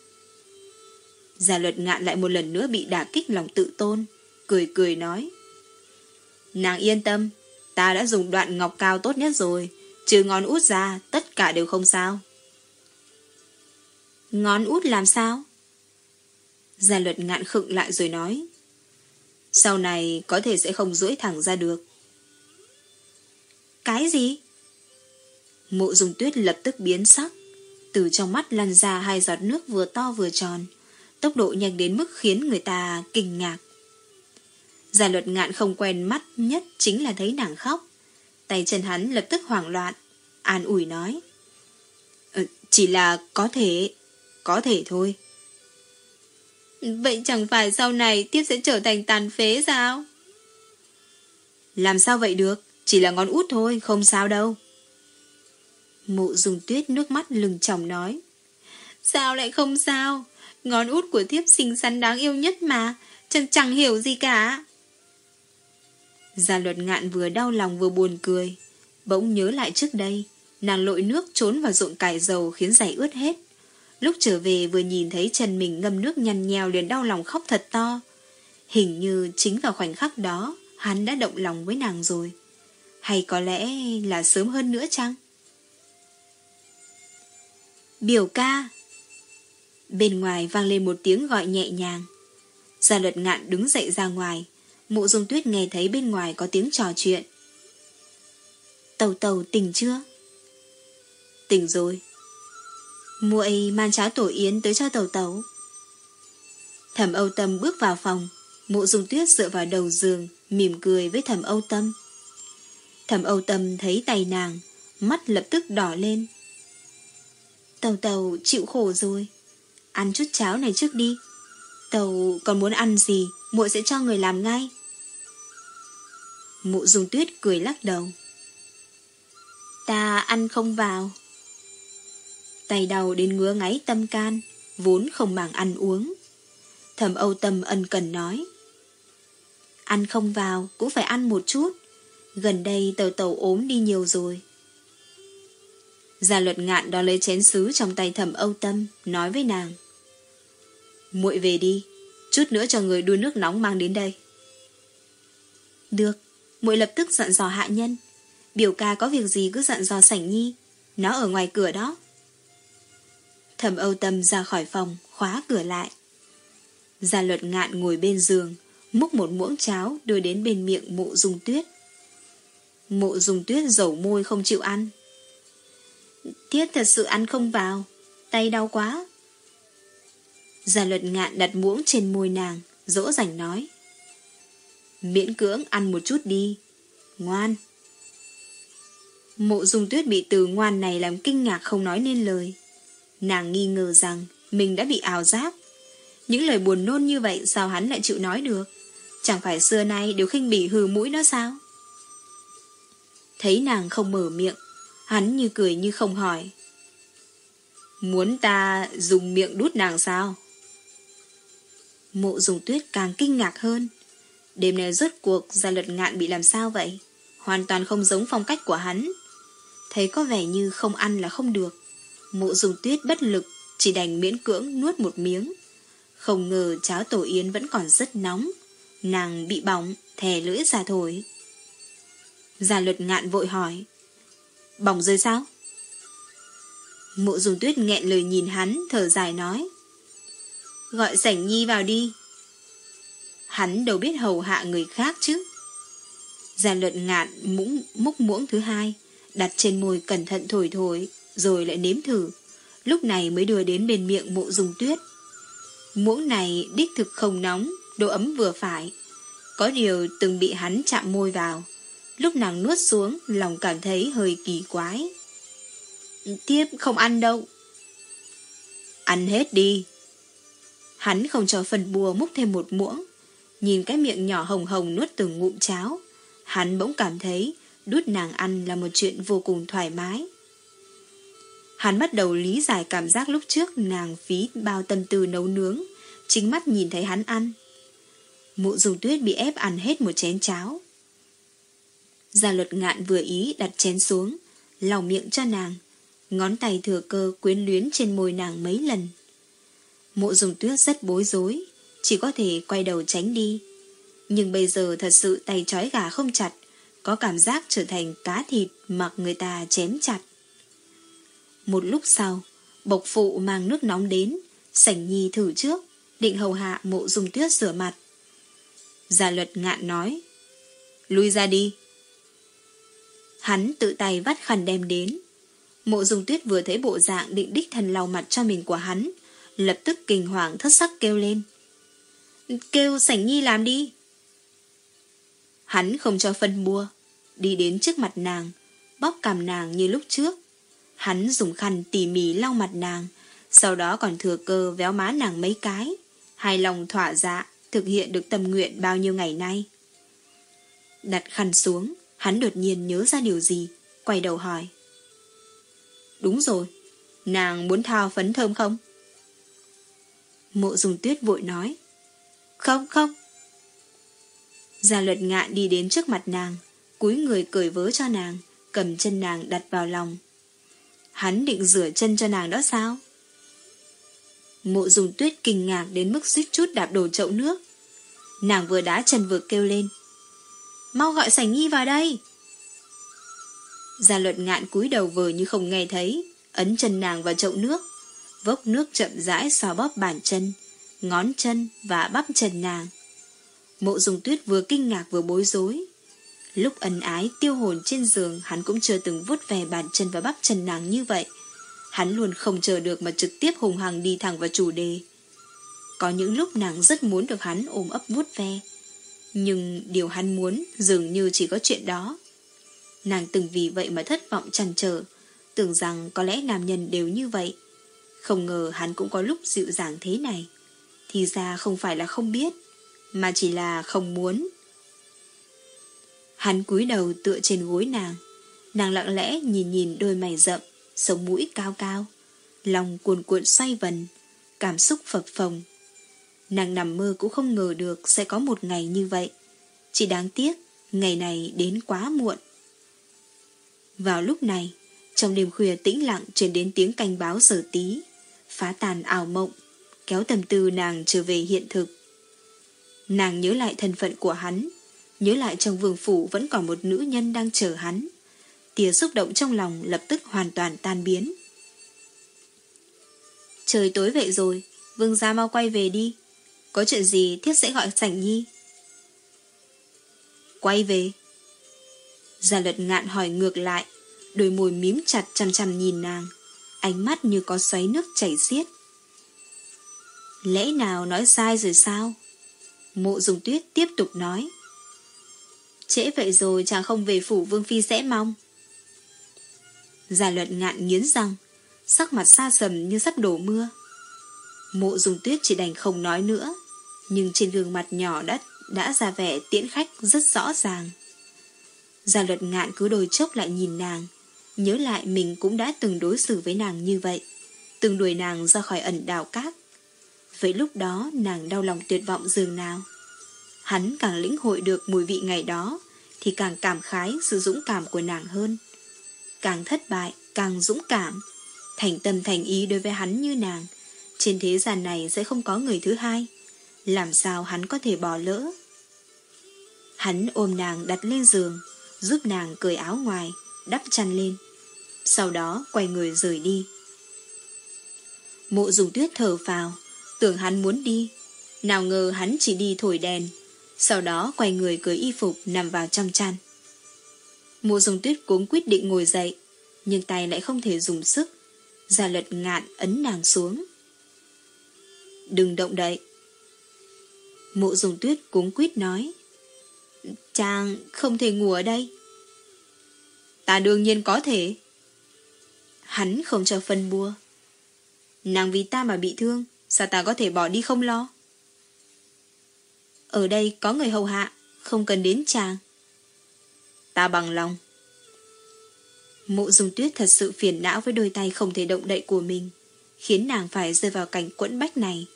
Gia luật ngạn lại một lần nữa bị đả kích lòng tự tôn, cười cười nói. Nàng yên tâm, ta đã dùng đoạn ngọc cao tốt nhất rồi, trừ ngón út ra, tất cả đều không sao. Ngón út làm sao? Gia luật ngạn khựng lại rồi nói. Sau này có thể sẽ không duỗi thẳng ra được. Cái gì? Mộ dùng tuyết lập tức biến sắc. Từ trong mắt lăn ra hai giọt nước vừa to vừa tròn. Tốc độ nhanh đến mức khiến người ta kinh ngạc. Gia luật ngạn không quen mắt nhất chính là thấy nàng khóc. Tay chân hắn lập tức hoảng loạn. An ủi nói. Ừ, chỉ là có thể, có thể thôi. Vậy chẳng phải sau này tiếp sẽ trở thành tàn phế sao? Làm sao vậy được? Chỉ là ngón út thôi, không sao đâu. Mụ dùng tuyết nước mắt lừng chồng nói. Sao lại không sao? Ngón út của thiếp xinh xắn đáng yêu nhất mà, chẳng chẳng hiểu gì cả. Gia luật ngạn vừa đau lòng vừa buồn cười. Bỗng nhớ lại trước đây, nàng lội nước trốn vào ruộng cải dầu khiến giày ướt hết. Lúc trở về vừa nhìn thấy chân mình ngâm nước nhăn nhèo liền đau lòng khóc thật to. Hình như chính vào khoảnh khắc đó, hắn đã động lòng với nàng rồi. Hay có lẽ là sớm hơn nữa chăng? Biểu ca Bên ngoài vang lên một tiếng gọi nhẹ nhàng. Gia luật ngạn đứng dậy ra ngoài. Mộ dung tuyết nghe thấy bên ngoài có tiếng trò chuyện. Tàu tàu tỉnh chưa? Tỉnh rồi. muội mang cháo tổ yến tới cho tàu tàu. Thẩm Âu Tâm bước vào phòng, mộ dung tuyết dựa vào đầu giường, mỉm cười với thẩm Âu Tâm. Thẩm Âu Tâm thấy tay nàng, mắt lập tức đỏ lên. Tàu tàu chịu khổ rồi, ăn chút cháo này trước đi. Tàu còn muốn ăn gì, muội sẽ cho người làm ngay. mụ dùng tuyết cười lắc đầu. Ta ăn không vào. Tay đầu đến ngứa ngáy tâm can, vốn không màng ăn uống. Thẩm Âu Tâm ân cần nói. Ăn không vào, cũng phải ăn một chút. Gần đây tàu tàu ốm đi nhiều rồi. Gia luật ngạn đó lấy chén sứ trong tay thẩm Âu Tâm, nói với nàng. muội về đi, chút nữa cho người đun nước nóng mang đến đây. Được, muội lập tức dặn dò hạ nhân. Biểu ca có việc gì cứ dặn dò sảnh nhi, nó ở ngoài cửa đó. Thẩm Âu Tâm ra khỏi phòng, khóa cửa lại. Gia luật ngạn ngồi bên giường, múc một muỗng cháo đưa đến bên miệng mụ dung tuyết. Mộ dung tuyết dầu môi không chịu ăn. Tiết thật sự ăn không vào, tay đau quá. Gia luật ngạn đặt muỗng trên môi nàng, dỗ dành nói. Miễn cưỡng ăn một chút đi, ngoan. Mộ dung tuyết bị từ ngoan này làm kinh ngạc không nói nên lời. Nàng nghi ngờ rằng mình đã bị ảo giác. Những lời buồn nôn như vậy sao hắn lại chịu nói được? Chẳng phải xưa nay đều khinh bỉ hừ mũi nó sao? Thấy nàng không mở miệng, hắn như cười như không hỏi. Muốn ta dùng miệng đút nàng sao? Mộ dùng tuyết càng kinh ngạc hơn. Đêm nay rốt cuộc gia luật ngạn bị làm sao vậy? Hoàn toàn không giống phong cách của hắn. Thấy có vẻ như không ăn là không được. Mộ dùng tuyết bất lực, chỉ đành miễn cưỡng nuốt một miếng. Không ngờ cháo tổ yến vẫn còn rất nóng. Nàng bị bỏng, thè lưỡi ra thổi. Gia luật ngạn vội hỏi. Bỏng rơi sao? Mộ dùng tuyết nghẹn lời nhìn hắn, thở dài nói. Gọi sảnh nhi vào đi. Hắn đâu biết hầu hạ người khác chứ. Gia luật ngạn mũng, múc muỗng thứ hai, đặt trên môi cẩn thận thổi thổi, rồi lại nếm thử. Lúc này mới đưa đến bên miệng mộ dùng tuyết. Muỗng này đích thực không nóng, độ ấm vừa phải. Có điều từng bị hắn chạm môi vào. Lúc nàng nuốt xuống, lòng cảm thấy hơi kỳ quái. Tiếp không ăn đâu. Ăn hết đi. Hắn không cho phần bùa múc thêm một muỗng. Nhìn cái miệng nhỏ hồng hồng nuốt từng ngụm cháo. Hắn bỗng cảm thấy đút nàng ăn là một chuyện vô cùng thoải mái. Hắn bắt đầu lý giải cảm giác lúc trước nàng phí bao tâm tư nấu nướng, chính mắt nhìn thấy hắn ăn. Mụ dùng tuyết bị ép ăn hết một chén cháo. Gia luật ngạn vừa ý đặt chén xuống, lau miệng cho nàng, ngón tay thừa cơ quyến luyến trên môi nàng mấy lần. Mộ dùng tuyết rất bối rối, chỉ có thể quay đầu tránh đi. Nhưng bây giờ thật sự tay trói gà không chặt, có cảm giác trở thành cá thịt mặc người ta chém chặt. Một lúc sau, bộc phụ mang nước nóng đến, sảnh nhi thử trước, định hầu hạ mộ dùng tuyết rửa mặt. Gia luật ngạn nói, lui ra đi. Hắn tự tay vắt khăn đem đến. Mộ dung tuyết vừa thấy bộ dạng định đích thần lau mặt cho mình của hắn, lập tức kinh hoàng thất sắc kêu lên. Kêu sảnh nhi làm đi. Hắn không cho phân bua, đi đến trước mặt nàng, bóp cằm nàng như lúc trước. Hắn dùng khăn tỉ mỉ lau mặt nàng, sau đó còn thừa cơ véo má nàng mấy cái, hài lòng thỏa dạ, thực hiện được tâm nguyện bao nhiêu ngày nay. Đặt khăn xuống, hắn đột nhiên nhớ ra điều gì, quay đầu hỏi. Đúng rồi, nàng muốn thao phấn thơm không? Mộ dùng tuyết vội nói. Không, không. Gia luật ngạn đi đến trước mặt nàng, cúi người cởi vớ cho nàng, cầm chân nàng đặt vào lòng. Hắn định rửa chân cho nàng đó sao? Mộ dùng tuyết kinh ngạc đến mức suýt chút đạp đổ chậu nước. Nàng vừa đá chân vừa kêu lên. Mau gọi sảnh nhi vào đây. Gia luật ngạn cúi đầu vờ như không nghe thấy, ấn chân nàng vào chậu nước. Vốc nước chậm rãi xoa bóp bàn chân, ngón chân và bắp chân nàng. Mộ dùng tuyết vừa kinh ngạc vừa bối rối. Lúc ân ái tiêu hồn trên giường hắn cũng chưa từng vuốt về bàn chân và bắp chân nàng như vậy. Hắn luôn không chờ được mà trực tiếp hùng hằng đi thẳng vào chủ đề. Có những lúc nàng rất muốn được hắn ôm ấp vuốt ve. Nhưng điều hắn muốn dường như chỉ có chuyện đó. Nàng từng vì vậy mà thất vọng chăn trở, tưởng rằng có lẽ nam nhân đều như vậy. Không ngờ hắn cũng có lúc dịu dàng thế này. Thì ra không phải là không biết, mà chỉ là không muốn. Hắn cúi đầu tựa trên gối nàng. Nàng lặng lẽ nhìn nhìn đôi mày rậm, sống mũi cao cao. Lòng cuồn cuộn xoay vần, cảm xúc phập phồng. Nàng nằm mơ cũng không ngờ được sẽ có một ngày như vậy. Chỉ đáng tiếc, ngày này đến quá muộn. Vào lúc này, trong đêm khuya tĩnh lặng truyền đến tiếng cảnh báo giờ tí, phá tàn ảo mộng, kéo tầm tư nàng trở về hiện thực. Nàng nhớ lại thân phận của hắn, nhớ lại trong vương phủ vẫn còn một nữ nhân đang chờ hắn. Tia xúc động trong lòng lập tức hoàn toàn tan biến. Trời tối vậy rồi, vương gia mau quay về đi. Có chuyện gì thiết sẽ gọi sảnh nhi. Quay về. Gia luật ngạn hỏi ngược lại, đôi môi mím chặt chăm chăm nhìn nàng, ánh mắt như có xoáy nước chảy xiết. Lẽ nào nói sai rồi sao? Mộ dùng tuyết tiếp tục nói. Trễ vậy rồi chàng không về phủ Vương Phi sẽ mong. Giả luận ngạn nghiến răng, sắc mặt xa sầm như sắp đổ mưa. Mộ dùng tuyết chỉ đành không nói nữa, nhưng trên gương mặt nhỏ đất đã ra vẻ tiễn khách rất rõ ràng. Gia luật ngạn cứ đôi chốc lại nhìn nàng, nhớ lại mình cũng đã từng đối xử với nàng như vậy, từng đuổi nàng ra khỏi ẩn đảo cát. Vậy lúc đó nàng đau lòng tuyệt vọng dường nào. Hắn càng lĩnh hội được mùi vị ngày đó, thì càng cảm khái sự dũng cảm của nàng hơn. Càng thất bại, càng dũng cảm, thành tâm thành ý đối với hắn như nàng, trên thế gian này sẽ không có người thứ hai. Làm sao hắn có thể bỏ lỡ? Hắn ôm nàng đặt lên giường, giúp nàng cởi áo ngoài, đắp chăn lên. Sau đó quay người rời đi. Mộ dùng tuyết thở vào, tưởng hắn muốn đi. Nào ngờ hắn chỉ đi thổi đèn, sau đó quay người cởi y phục nằm vào trong chăn. Mộ dùng tuyết cũng quyết định ngồi dậy, nhưng tay lại không thể dùng sức. Gia luật ngạn ấn nàng xuống. Đừng động đậy. Mộ dùng tuyết cuống quýt nói. Chàng không thể ngủ ở đây. Ta đương nhiên có thể. Hắn không cho phân bua. Nàng vì ta mà bị thương, sao ta có thể bỏ đi không lo? Ở đây có người hầu hạ, không cần đến chàng. Ta bằng lòng. Mộ dung tuyết thật sự phiền não với đôi tay không thể động đậy của mình, khiến nàng phải rơi vào cảnh quẫn bách này.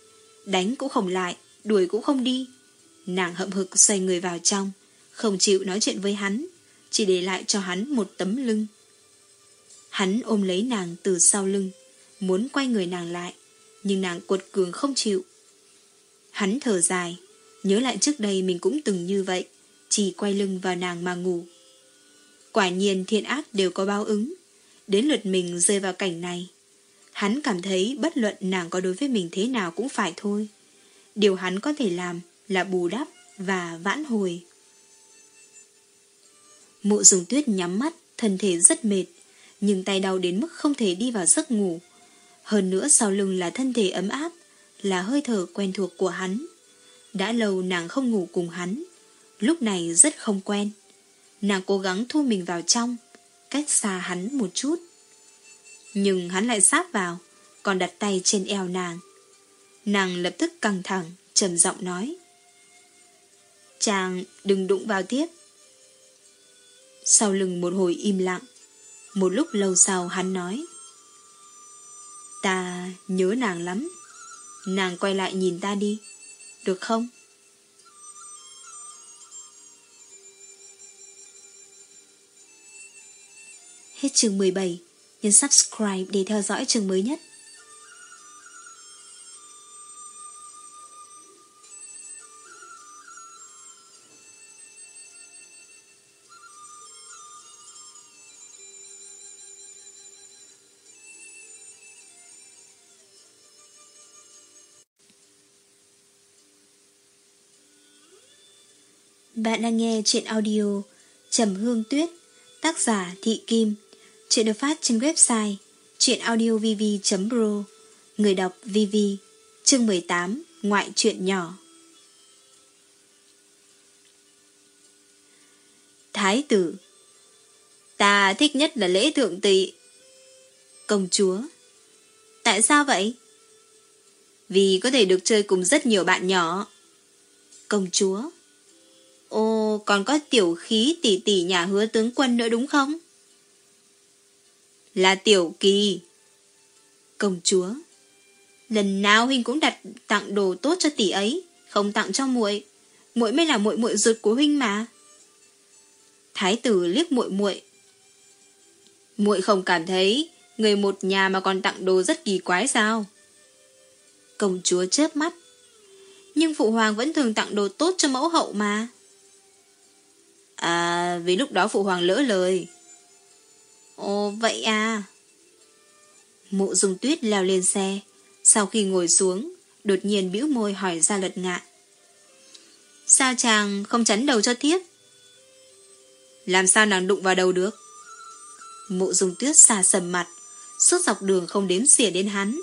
Đánh cũng không lại, đuổi cũng không đi. Nàng hậm hực xoay người vào trong, không chịu nói chuyện với hắn, chỉ để lại cho hắn một tấm lưng. Hắn ôm lấy nàng từ sau lưng, muốn quay người nàng lại, nhưng nàng cuột cường không chịu. Hắn thở dài, nhớ lại trước đây mình cũng từng như vậy, chỉ quay lưng vào nàng mà ngủ. Quả nhiên thiên ác đều có báo ứng, đến lượt mình rơi vào cảnh này. Hắn cảm thấy bất luận nàng có đối với mình thế nào cũng phải thôi. Điều hắn có thể làm là bù đắp và vãn hồi. Mộ dùng tuyết nhắm mắt, thân thể rất mệt, nhưng tay đau đến mức không thể đi vào giấc ngủ. Hơn nữa sau lưng là thân thể ấm áp, là hơi thở quen thuộc của hắn. Đã lâu nàng không ngủ cùng hắn, lúc này rất không quen. Nàng cố gắng thu mình vào trong, cách xa hắn một chút. Nhưng hắn lại sát vào, còn đặt tay trên eo nàng. Nàng lập tức căng thẳng, trầm giọng nói. Chàng đừng đụng vào tiếp. Sau lưng một hồi im lặng, một lúc lâu sau hắn nói. Ta nhớ nàng lắm. Nàng quay lại nhìn ta đi, được không? Hết chương 17 nhấn subscribe để theo dõi chương mới nhất. Bạn đang nghe chuyện audio Trầm Hương Tuyết, Tác giả Thị Kim Chuyện được phát trên website chuyenaudiovv.ro Người đọc VV Chương 18 Ngoại truyện nhỏ Thái tử Ta thích nhất là lễ thượng tỵ Công chúa Tại sao vậy? Vì có thể được chơi cùng rất nhiều bạn nhỏ Công chúa Ồ, còn có tiểu khí tỷ tỷ nhà hứa tướng quân nữa đúng không? Là tiểu kỳ. Công chúa. Lần nào huynh cũng đặt tặng đồ tốt cho tỷ ấy, không tặng cho muội. Muội mới là muội muội ruột của huynh mà. Thái tử liếc muội muội. Muội không cảm thấy người một nhà mà còn tặng đồ rất kỳ quái sao? Công chúa chớp mắt. Nhưng phụ hoàng vẫn thường tặng đồ tốt cho mẫu hậu mà. À, vì lúc đó phụ hoàng lỡ lời. Ồ, vậy à. Mộ dung tuyết leo lên xe. Sau khi ngồi xuống, đột nhiên bĩu môi hỏi ra lật ngạn. Sao chàng không chắn đầu cho thiếp? Làm sao nàng đụng vào đầu được? Mộ dung tuyết xa sầm mặt, suốt dọc đường không đếm xỉa đến hắn.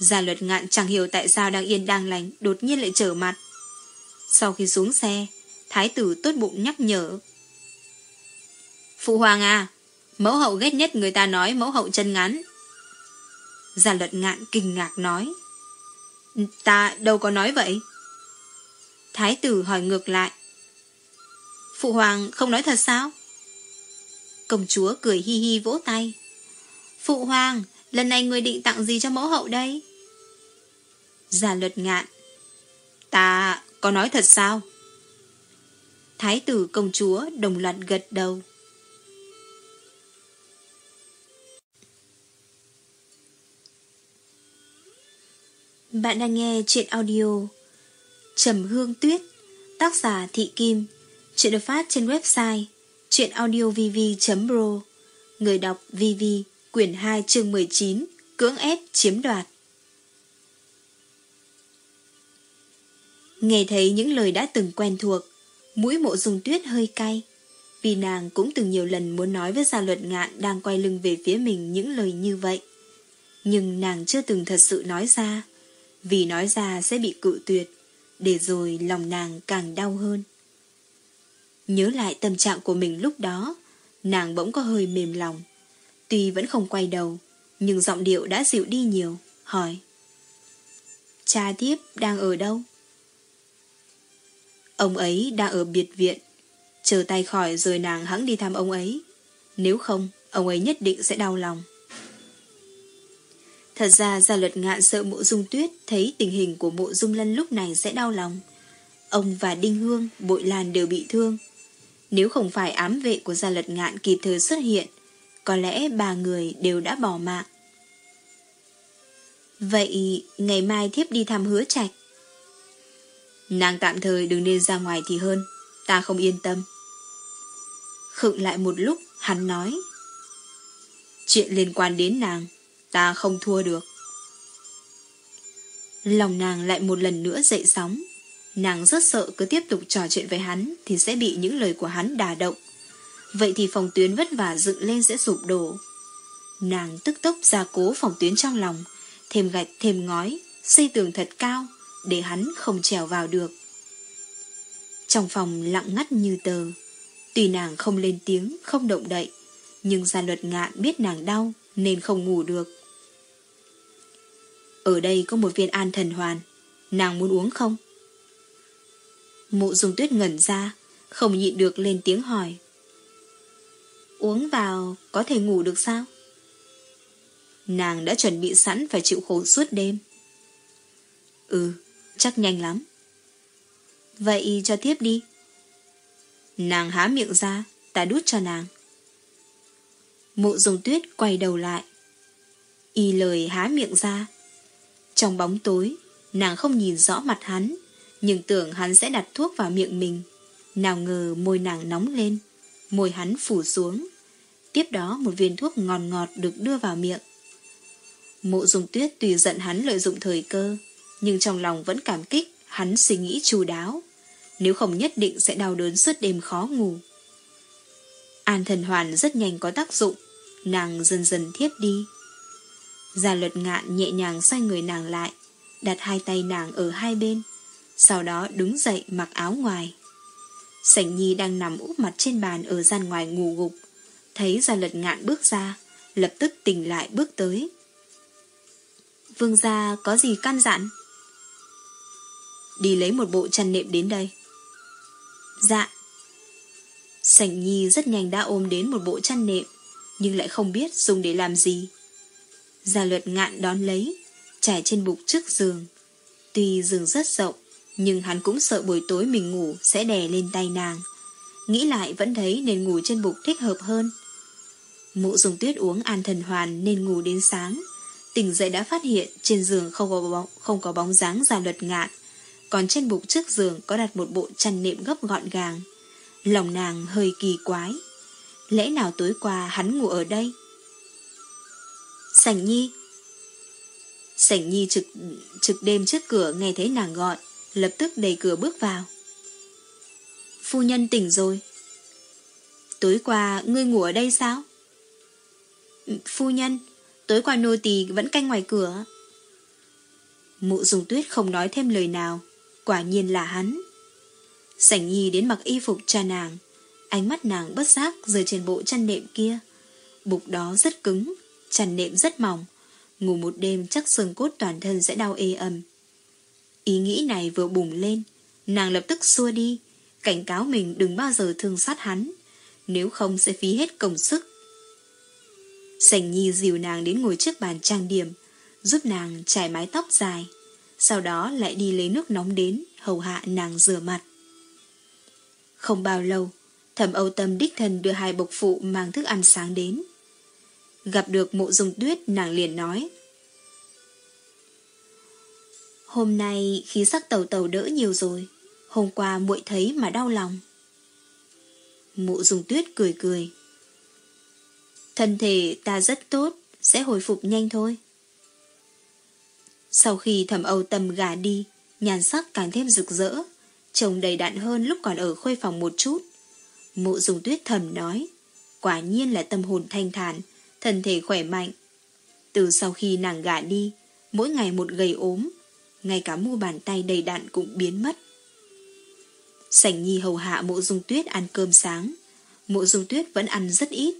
Gia luật ngạn chẳng hiểu tại sao đang yên đang lành, đột nhiên lại trở mặt. Sau khi xuống xe, Thái tử tốt bụng nhắc nhở. Phụ hoàng à, mẫu hậu ghét nhất người ta nói mẫu hậu chân ngắn. Gia luật ngạn kinh ngạc nói. Ta đâu có nói vậy. Thái tử hỏi ngược lại. Phụ hoàng không nói thật sao? Công chúa cười hi hi vỗ tay. Phụ hoàng, lần này người định tặng gì cho mẫu hậu đây? Gia luật ngạn. Ta có nói thật sao? Thái tử công chúa đồng loạt gật đầu. Bạn đang nghe chuyện audio Trầm Hương Tuyết, Tác giả Thị Kim. Chuyện được phát trên website chuyenaudiovv.pro Người đọc VV Quyển 2 chương 19 Cưỡng ép chiếm đoạt. Nghe thấy những lời đã từng quen thuộc, Mũi mộ dùng tuyết hơi cay, Vì nàng cũng từng nhiều lần muốn nói với gia luật ngạn Đang quay lưng về phía mình những lời như vậy. Nhưng nàng chưa từng thật sự nói ra. Vì nói ra sẽ bị cự tuyệt Để rồi lòng nàng càng đau hơn Nhớ lại tâm trạng của mình lúc đó Nàng bỗng có hơi mềm lòng Tuy vẫn không quay đầu Nhưng giọng điệu đã dịu đi nhiều Hỏi Cha tiếp đang ở đâu? Ông ấy đang ở biệt viện. Chờ tay khỏi rồi nàng hãng đi thăm ông ấy. Nếu không, ông ấy nhất định sẽ đau lòng. Thật ra gia luật ngạn sợ mộ dung tuyết thấy tình hình của mộ dung lân lúc này sẽ đau lòng. Ông và Đinh Hương, Bội Lan đều bị thương. Nếu không phải ám vệ của gia luật ngạn kịp thời xuất hiện, có lẽ ba người đều đã bỏ mạng. Vậy ngày mai thiếp đi thăm hứa trạch. Nàng tạm thời đừng nên ra ngoài thì hơn Ta không yên tâm Khựng lại một lúc Hắn nói Chuyện liên quan đến nàng Ta không thua được Lòng nàng lại một lần nữa dậy sóng Nàng rất sợ cứ tiếp tục trò chuyện với hắn Thì sẽ bị những lời của hắn đà động Vậy thì phòng tuyến vất vả dựng lên sẽ sụp đổ Nàng tức tốc ra cố phòng tuyến trong lòng Thêm gạch thêm ngói Xây tường thật cao để hắn không trèo vào được. Trong phòng lặng ngắt như tờ, tuy nàng không lên tiếng, không động đậy, nhưng gia luật ngạn biết nàng đau nên không ngủ được. Ở đây có một viên an thần hoàn, nàng muốn uống không? Mộ dùng tuyết ngẩn ra, không nhịn được lên tiếng hỏi. Uống vào có thể ngủ được sao? Nàng đã chuẩn bị sẵn phải chịu khổ suốt đêm. Ừ, chắc nhanh lắm. Vậy cho tiếp đi. Nàng há miệng ra, ta đút cho nàng. Mụ dùng tuyết quay đầu lại. Y lời há miệng ra. Trong bóng tối, nàng không nhìn rõ mặt hắn, nhưng tưởng hắn sẽ đặt thuốc vào miệng mình. Nào ngờ môi nàng nóng lên, môi hắn phủ xuống. Tiếp đó một viên thuốc ngọt ngọt được đưa vào miệng. Mộ dùng tuyết tùy giận hắn lợi dụng thời cơ, nhưng trong lòng vẫn cảm kích, hắn suy nghĩ chu đáo. Nếu không nhất định sẽ đau đớn suốt đêm khó ngủ. An thần hoàn rất nhanh có tác dụng, nàng dần dần thiếp đi. Gia luật ngạn nhẹ nhàng xoay người nàng lại, đặt hai tay nàng ở hai bên, sau đó đứng dậy mặc áo ngoài. Sảnh Nhi đang nằm úp mặt trên bàn ở gian ngoài ngủ gục, thấy Gia luật ngạn bước ra, lập tức tỉnh lại bước tới. Vương gia có gì căn dặn? Đi lấy một bộ chăn nệm đến đây. Dạ. Sảnh Nhi rất nhanh đã ôm đến một bộ chăn nệm, nhưng lại không biết dùng để làm gì. Gia luật ngạn đón lấy, trải trên bục trước giường. Tuy giường rất rộng, nhưng hắn cũng sợ buổi tối mình ngủ sẽ đè lên tay nàng. Nghĩ lại vẫn thấy nên ngủ trên bục thích hợp hơn. Mụ dùng tuyết uống an thần hoàn nên ngủ đến sáng. Tỉnh dậy đã phát hiện trên giường không có bóng, không có bóng dáng gia luật ngạn. Còn trên bục trước giường có đặt một bộ chăn nệm gấp gọn gàng. Lòng nàng hơi kỳ quái. Lẽ nào tối qua hắn ngủ ở đây? Sảnh Nhi Sảnh Nhi trực, trực đêm trước cửa nghe thấy nàng gọi, lập tức đẩy cửa bước vào. Phu nhân tỉnh rồi. Tối qua ngươi ngủ ở đây sao? Phu nhân, tối qua nô tỳ vẫn canh ngoài cửa. Mụ dùng tuyết không nói thêm lời nào, quả nhiên là hắn. Sảnh Nhi đến mặc y phục cha nàng, ánh mắt nàng bất giác rơi trên bộ chăn nệm kia. Bục đó rất cứng, chăn nệm rất mỏng, ngủ một đêm chắc xương cốt toàn thân sẽ đau ê ẩm Ý nghĩ này vừa bùng lên, nàng lập tức xua đi, cảnh cáo mình đừng bao giờ thương sát hắn, nếu không sẽ phí hết công sức. Sành Nhi dìu nàng đến ngồi trước bàn trang điểm, giúp nàng trải mái tóc dài, sau đó lại đi lấy nước nóng đến, hầu hạ nàng rửa mặt. Không bao lâu, thẩm Âu Tâm đích thân đưa hai bộc phụ mang thức ăn sáng đến. Gặp được mộ dung tuyết nàng liền nói. Hôm nay khí sắc tàu tàu đỡ nhiều rồi, hôm qua muội thấy mà đau lòng. Mộ dung tuyết cười cười. Thân thể ta rất tốt, sẽ hồi phục nhanh thôi. Sau khi thẩm âu tâm gà đi, nhàn sắc càng thêm rực rỡ, trông đầy đặn hơn lúc còn ở khuê phòng một chút. Mộ dùng tuyết thầm nói, quả nhiên là tâm hồn thanh thản, thân thể khỏe mạnh. Từ sau khi nàng gả đi, mỗi ngày một gầy ốm, ngay cả mu bàn tay đầy đạn cũng biến mất. Sảnh nhi hầu hạ mộ dung tuyết ăn cơm sáng, mộ dung tuyết vẫn ăn rất ít,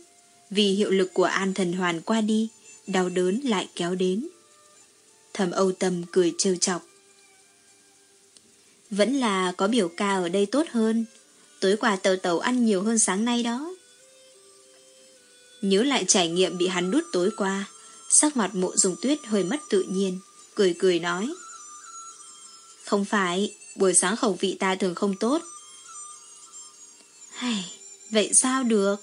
vì hiệu lực của an thần hoàn qua đi, đau đớn lại kéo đến. Thầm âu tâm cười trêu chọc. Vẫn là có biểu ca ở đây tốt hơn, tối qua tàu tàu ăn nhiều hơn sáng nay đó. Nhớ lại trải nghiệm bị hắn đút tối qua, sắc mặt mộ dùng tuyết hơi mất tự nhiên, cười cười nói. Không phải, buổi sáng khẩu vị ta thường không tốt. Hay, vậy sao được?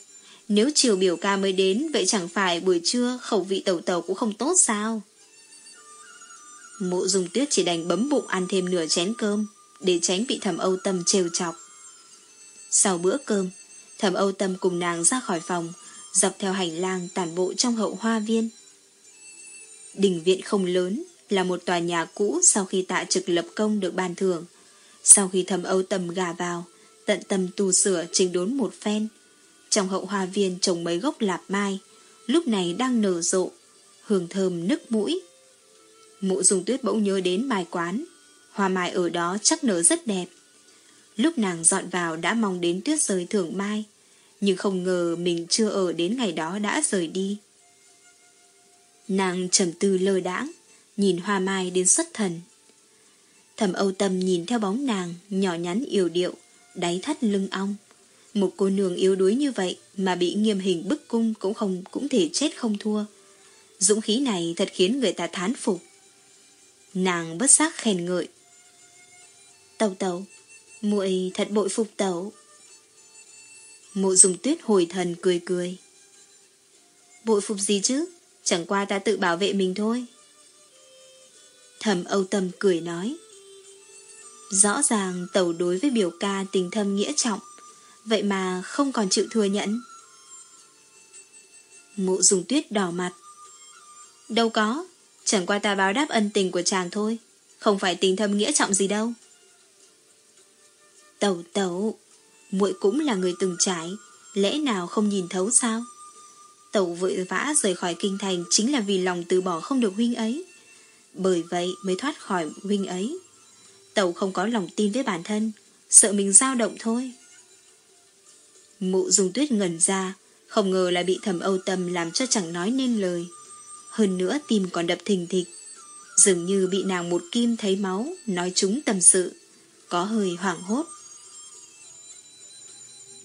Nếu chiều biểu ca mới đến, vậy chẳng phải buổi trưa khẩu vị tàu tàu cũng không tốt sao? Mộ dùng tuyết chỉ đành bấm bụng ăn thêm nửa chén cơm, để tránh bị thầm âu tâm trêu chọc. Sau bữa cơm, thầm âu tâm cùng nàng ra khỏi phòng, dọc theo hành lang tản bộ trong hậu hoa viên. Đình viện không lớn, là một tòa nhà cũ sau khi tạ trực lập công được ban thưởng. Sau khi thầm âu tầm gà vào, tận tâm tu sửa chỉnh đốn một phen. Trong hậu hoa viên trồng mấy gốc lạp mai, lúc này đang nở rộ, hương thơm nức mũi. Mụ dùng tuyết bỗng nhớ đến bài quán, hoa mai ở đó chắc nở rất đẹp. Lúc nàng dọn vào đã mong đến tuyết rơi thưởng mai, nhưng không ngờ mình chưa ở đến ngày đó đã rời đi. Nàng trầm tư lơ đãng, nhìn hoa mai đến xuất thần. Thầm âu tâm nhìn theo bóng nàng, nhỏ nhắn yếu điệu, đáy thắt lưng ong. Một cô nương yếu đuối như vậy mà bị nghiêm hình bức cung cũng không cũng thể chết không thua. Dũng khí này thật khiến người ta thán phục. Nàng bất giác khen ngợi. Tàu tàu, muội thật bội phục tàu. Mộ dùng tuyết hồi thần cười cười. Bội phục gì chứ? Chẳng qua ta tự bảo vệ mình thôi. Thầm âu tâm cười nói. Rõ ràng tàu đối với biểu ca tình thâm nghĩa trọng, vậy mà không còn chịu thừa nhận. Mộ dùng tuyết đỏ mặt. Đâu có, chẳng qua ta báo đáp ân tình của chàng thôi, không phải tình thâm nghĩa trọng gì đâu. Tẩu tàu, muội cũng là người từng trải, Lẽ nào không nhìn thấu sao? Tẩu vội vã rời khỏi kinh thành chính là vì lòng từ bỏ không được huynh ấy. Bởi vậy mới thoát khỏi huynh ấy. Tẩu không có lòng tin với bản thân, sợ mình dao động thôi. Mụ dùng tuyết ngẩn ra, không ngờ lại bị thầm âu tâm làm cho chẳng nói nên lời. Hơn nữa tim còn đập thình thịch. Dường như bị nàng một kim thấy máu, nói chúng tâm sự. Có hơi hoảng hốt.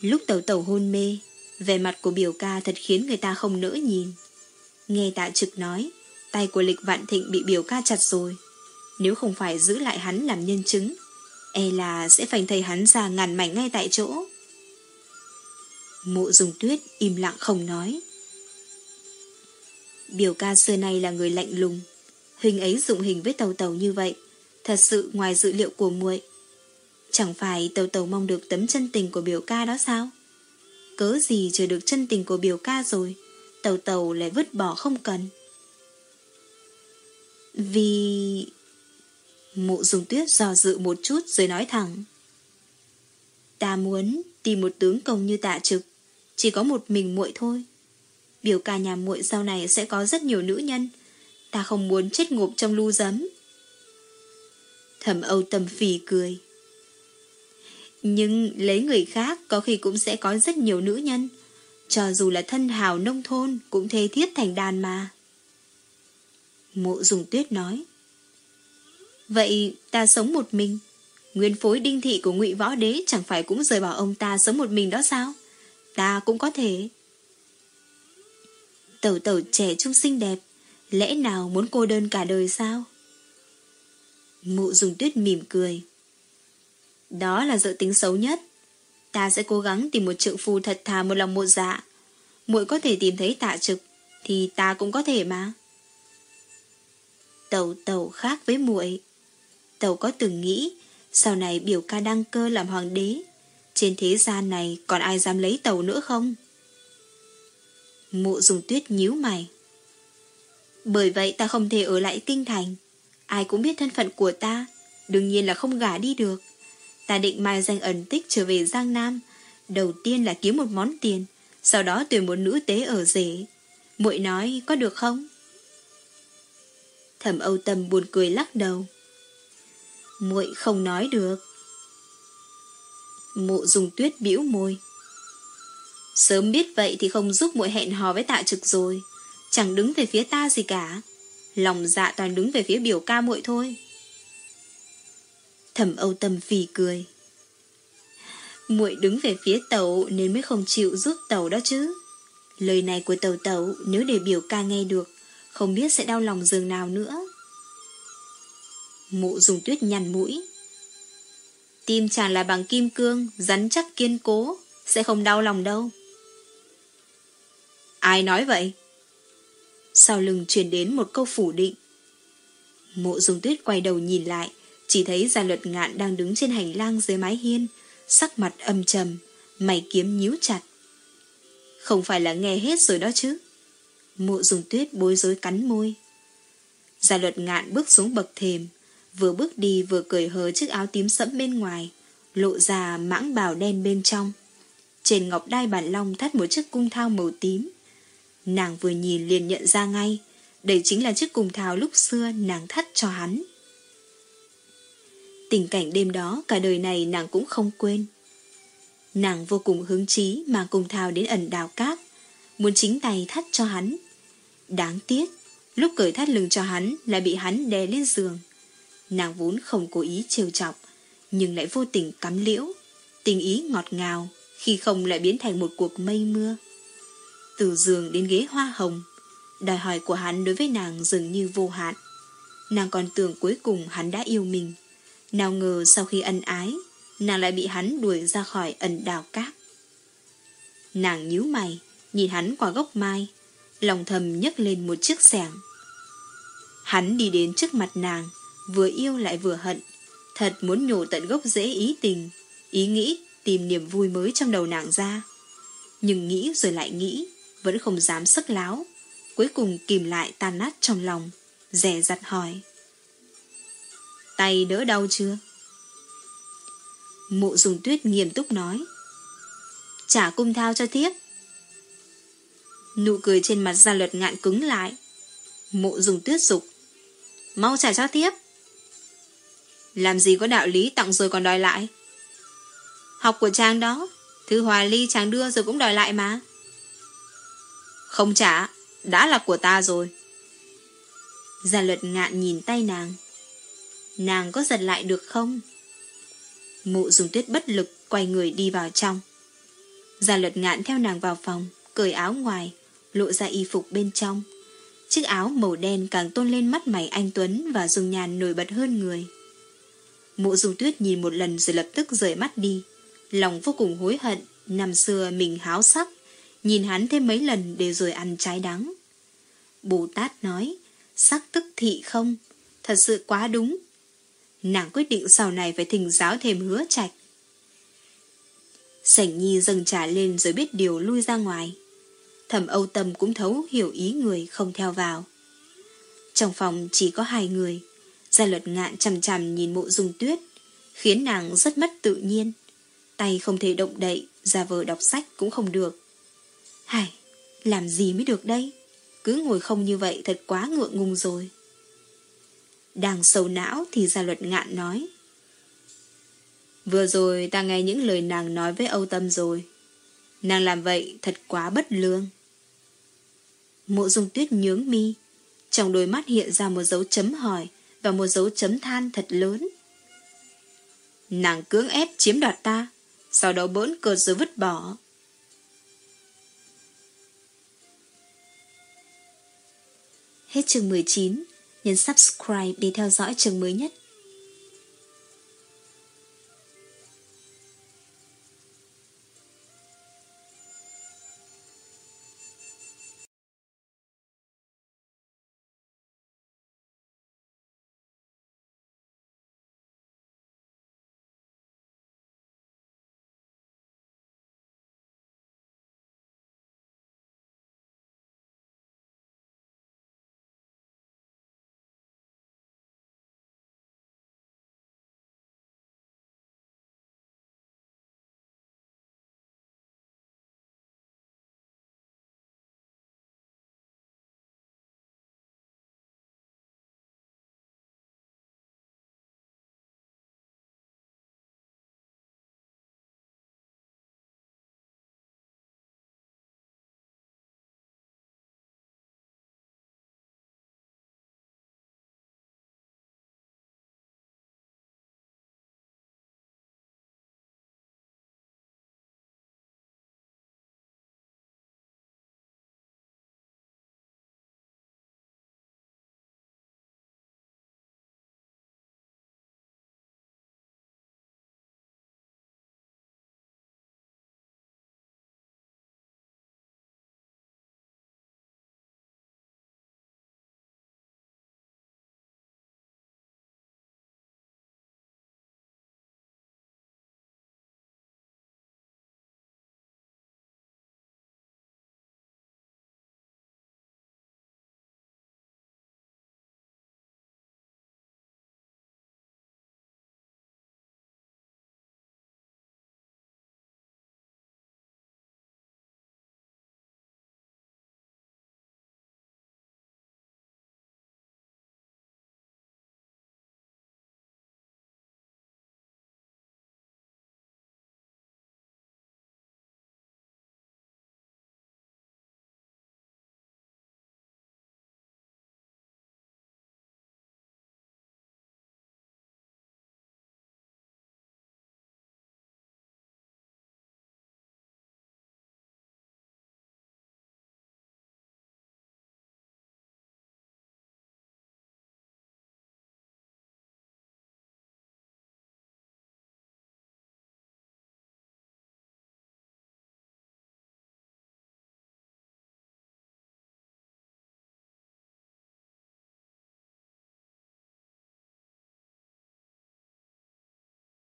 Lúc tàu tàu hôn mê, vẻ mặt của biểu ca thật khiến người ta không nỡ nhìn. Nghe tạ trực nói, tay của lịch vạn thịnh bị biểu ca chặt rồi. Nếu không phải giữ lại hắn làm nhân chứng, e là sẽ phành thầy hắn ra ngàn mảnh ngay tại chỗ. Mộ dùng tuyết im lặng không nói. Biểu ca xưa nay là người lạnh lùng. Hình ấy dụng hình với tàu tàu như vậy, thật sự ngoài dự liệu của muội. Chẳng phải tàu tàu mong được tấm chân tình của biểu ca đó sao? Cớ gì chờ được chân tình của biểu ca rồi, tàu tàu lại vứt bỏ không cần. Vì... Mộ dùng tuyết dò dự một chút rồi nói thẳng. Ta muốn tìm một tướng công như tạ trực, chỉ có một mình muội thôi. Biểu ca nhà muội sau này sẽ có rất nhiều nữ nhân, ta không muốn chết ngộp trong lu giấm. Thẩm Âu tầm phì cười. Nhưng lấy người khác có khi cũng sẽ có rất nhiều nữ nhân, cho dù là thân hào nông thôn cũng thê thiết thành đàn mà. Mộ dùng tuyết nói. Vậy ta sống một mình, nguyên phối đinh thị của ngụy võ đế chẳng phải cũng rời bỏ ông ta sống một mình đó sao? Ta cũng có thể. Tẩu tẩu trẻ trung xinh đẹp, lẽ nào muốn cô đơn cả đời sao? Mụ dùng tuyết mỉm cười. Đó là dự tính xấu nhất. Ta sẽ cố gắng tìm một trượng phu thật thà một lòng một dạ. muội có thể tìm thấy tạ trực, thì ta cũng có thể mà. Tẩu tẩu khác với muội. Tẩu có từng nghĩ, sau này biểu ca đăng cơ làm hoàng đế, trên thế gian này còn ai dám lấy tàu nữa không? Mụ dùng tuyết nhíu mày. Bởi vậy ta không thể ở lại kinh thành. Ai cũng biết thân phận của ta, đương nhiên là không gả đi được. Ta định mai danh ẩn tích trở về Giang Nam, đầu tiên là kiếm một món tiền, sau đó tuyển một nữ tế ở rể. muội nói có được không? Thẩm Âu Tâm buồn cười lắc đầu. muội không nói được. Mộ dùng tuyết bĩu môi. Sớm biết vậy thì không giúp muội hẹn hò với tạ trực rồi. Chẳng đứng về phía ta gì cả. Lòng dạ toàn đứng về phía biểu ca muội thôi. Thẩm Âu Tâm phì cười. Muội đứng về phía tàu nên mới không chịu giúp tàu đó chứ. Lời này của tàu tàu nếu để biểu ca nghe được, không biết sẽ đau lòng giường nào nữa. Mụ dùng tuyết nhằn mũi. Tim chàng là bằng kim cương, rắn chắc kiên cố, sẽ không đau lòng đâu. Ai nói vậy? Sau lưng truyền đến một câu phủ định. Mộ dùng tuyết quay đầu nhìn lại, chỉ thấy gia luật ngạn đang đứng trên hành lang dưới mái hiên, sắc mặt âm trầm, mày kiếm nhíu chặt. Không phải là nghe hết rồi đó chứ. Mộ dùng tuyết bối rối cắn môi. Gia luật ngạn bước xuống bậc thềm, vừa bước đi vừa cởi hờ chiếc áo tím sẫm bên ngoài, lộ ra mãng bào đen bên trong. Trên ngọc đai bản long thắt một chiếc cung thao màu tím. Nàng vừa nhìn liền nhận ra ngay, đây chính là chiếc cung thao lúc xưa nàng thắt cho hắn. Tình cảnh đêm đó cả đời này nàng cũng không quên. Nàng vô cùng hứng chí mà cùng thao đến ẩn đào cát, muốn chính tay thắt cho hắn. Đáng tiếc, lúc cởi thắt lưng cho hắn lại bị hắn đè lên giường. Nàng vốn không cố ý trêu chọc, nhưng lại vô tình cắm liễu, tình ý ngọt ngào, khi không lại biến thành một cuộc mây mưa. Từ giường đến ghế hoa hồng, đòi hỏi của hắn đối với nàng dường như vô hạn. Nàng còn tưởng cuối cùng hắn đã yêu mình. Nào ngờ sau khi ân ái, nàng lại bị hắn đuổi ra khỏi ẩn đào cát. Nàng nhíu mày, nhìn hắn qua gốc mai, lòng thầm nhấc lên một chiếc sẻng Hắn đi đến trước mặt nàng, vừa yêu lại vừa hận, thật muốn nhổ tận gốc dễ ý tình, ý nghĩ tìm niềm vui mới trong đầu nàng ra. Nhưng nghĩ rồi lại nghĩ, vẫn không dám sức láo, cuối cùng kìm lại tan nát trong lòng, rẻ rặt hỏi. Tay đỡ đau chưa? Mộ dùng tuyết nghiêm túc nói. Trả cung thao cho thiếp. Nụ cười trên mặt gia luật ngạn cứng lại. Mộ dùng tuyết dục. Mau trả cho thiếp. Làm gì có đạo lý tặng rồi còn đòi lại. Học của chàng đó. Thư hòa ly chàng đưa rồi cũng đòi lại mà. Không trả. Đã là của ta rồi. Gia luật ngạn nhìn tay nàng. Nàng có giật lại được không? Mụ dùng tuyết bất lực quay người đi vào trong. Gia luật ngạn theo nàng vào phòng, cởi áo ngoài, lộ ra y phục bên trong. Chiếc áo màu đen càng tôn lên mắt mày anh Tuấn và dùng nhàn nổi bật hơn người. Mụ dùng tuyết nhìn một lần rồi lập tức rời mắt đi. Lòng vô cùng hối hận, năm xưa mình háo sắc, nhìn hắn thêm mấy lần để rồi ăn trái đắng. Bồ Tát nói, sắc tức thị không, thật sự quá đúng. Nàng quyết định sau này phải thỉnh giáo thêm hứa trạch. Sảnh nhi dâng trả lên rồi biết điều lui ra ngoài. Thẩm Âu Tâm cũng thấu hiểu ý người không theo vào. Trong phòng chỉ có hai người, gia luật ngạn chằm chằm nhìn mộ dung tuyết, khiến nàng rất mất tự nhiên. Tay không thể động đậy, ra vờ đọc sách cũng không được. Hài, làm gì mới được đây? Cứ ngồi không như vậy thật quá ngượng ngùng rồi. Đang sầu não thì gia luật ngạn nói. Vừa rồi ta nghe những lời nàng nói với Âu Tâm rồi. Nàng làm vậy thật quá bất lương. Mộ dung tuyết nhướng mi, trong đôi mắt hiện ra một dấu chấm hỏi và một dấu chấm than thật lớn. Nàng cưỡng ép chiếm đoạt ta, sau đó bỡn cợt rồi vứt bỏ. Hết chương 19, nhấn subscribe để theo dõi chương mới nhất.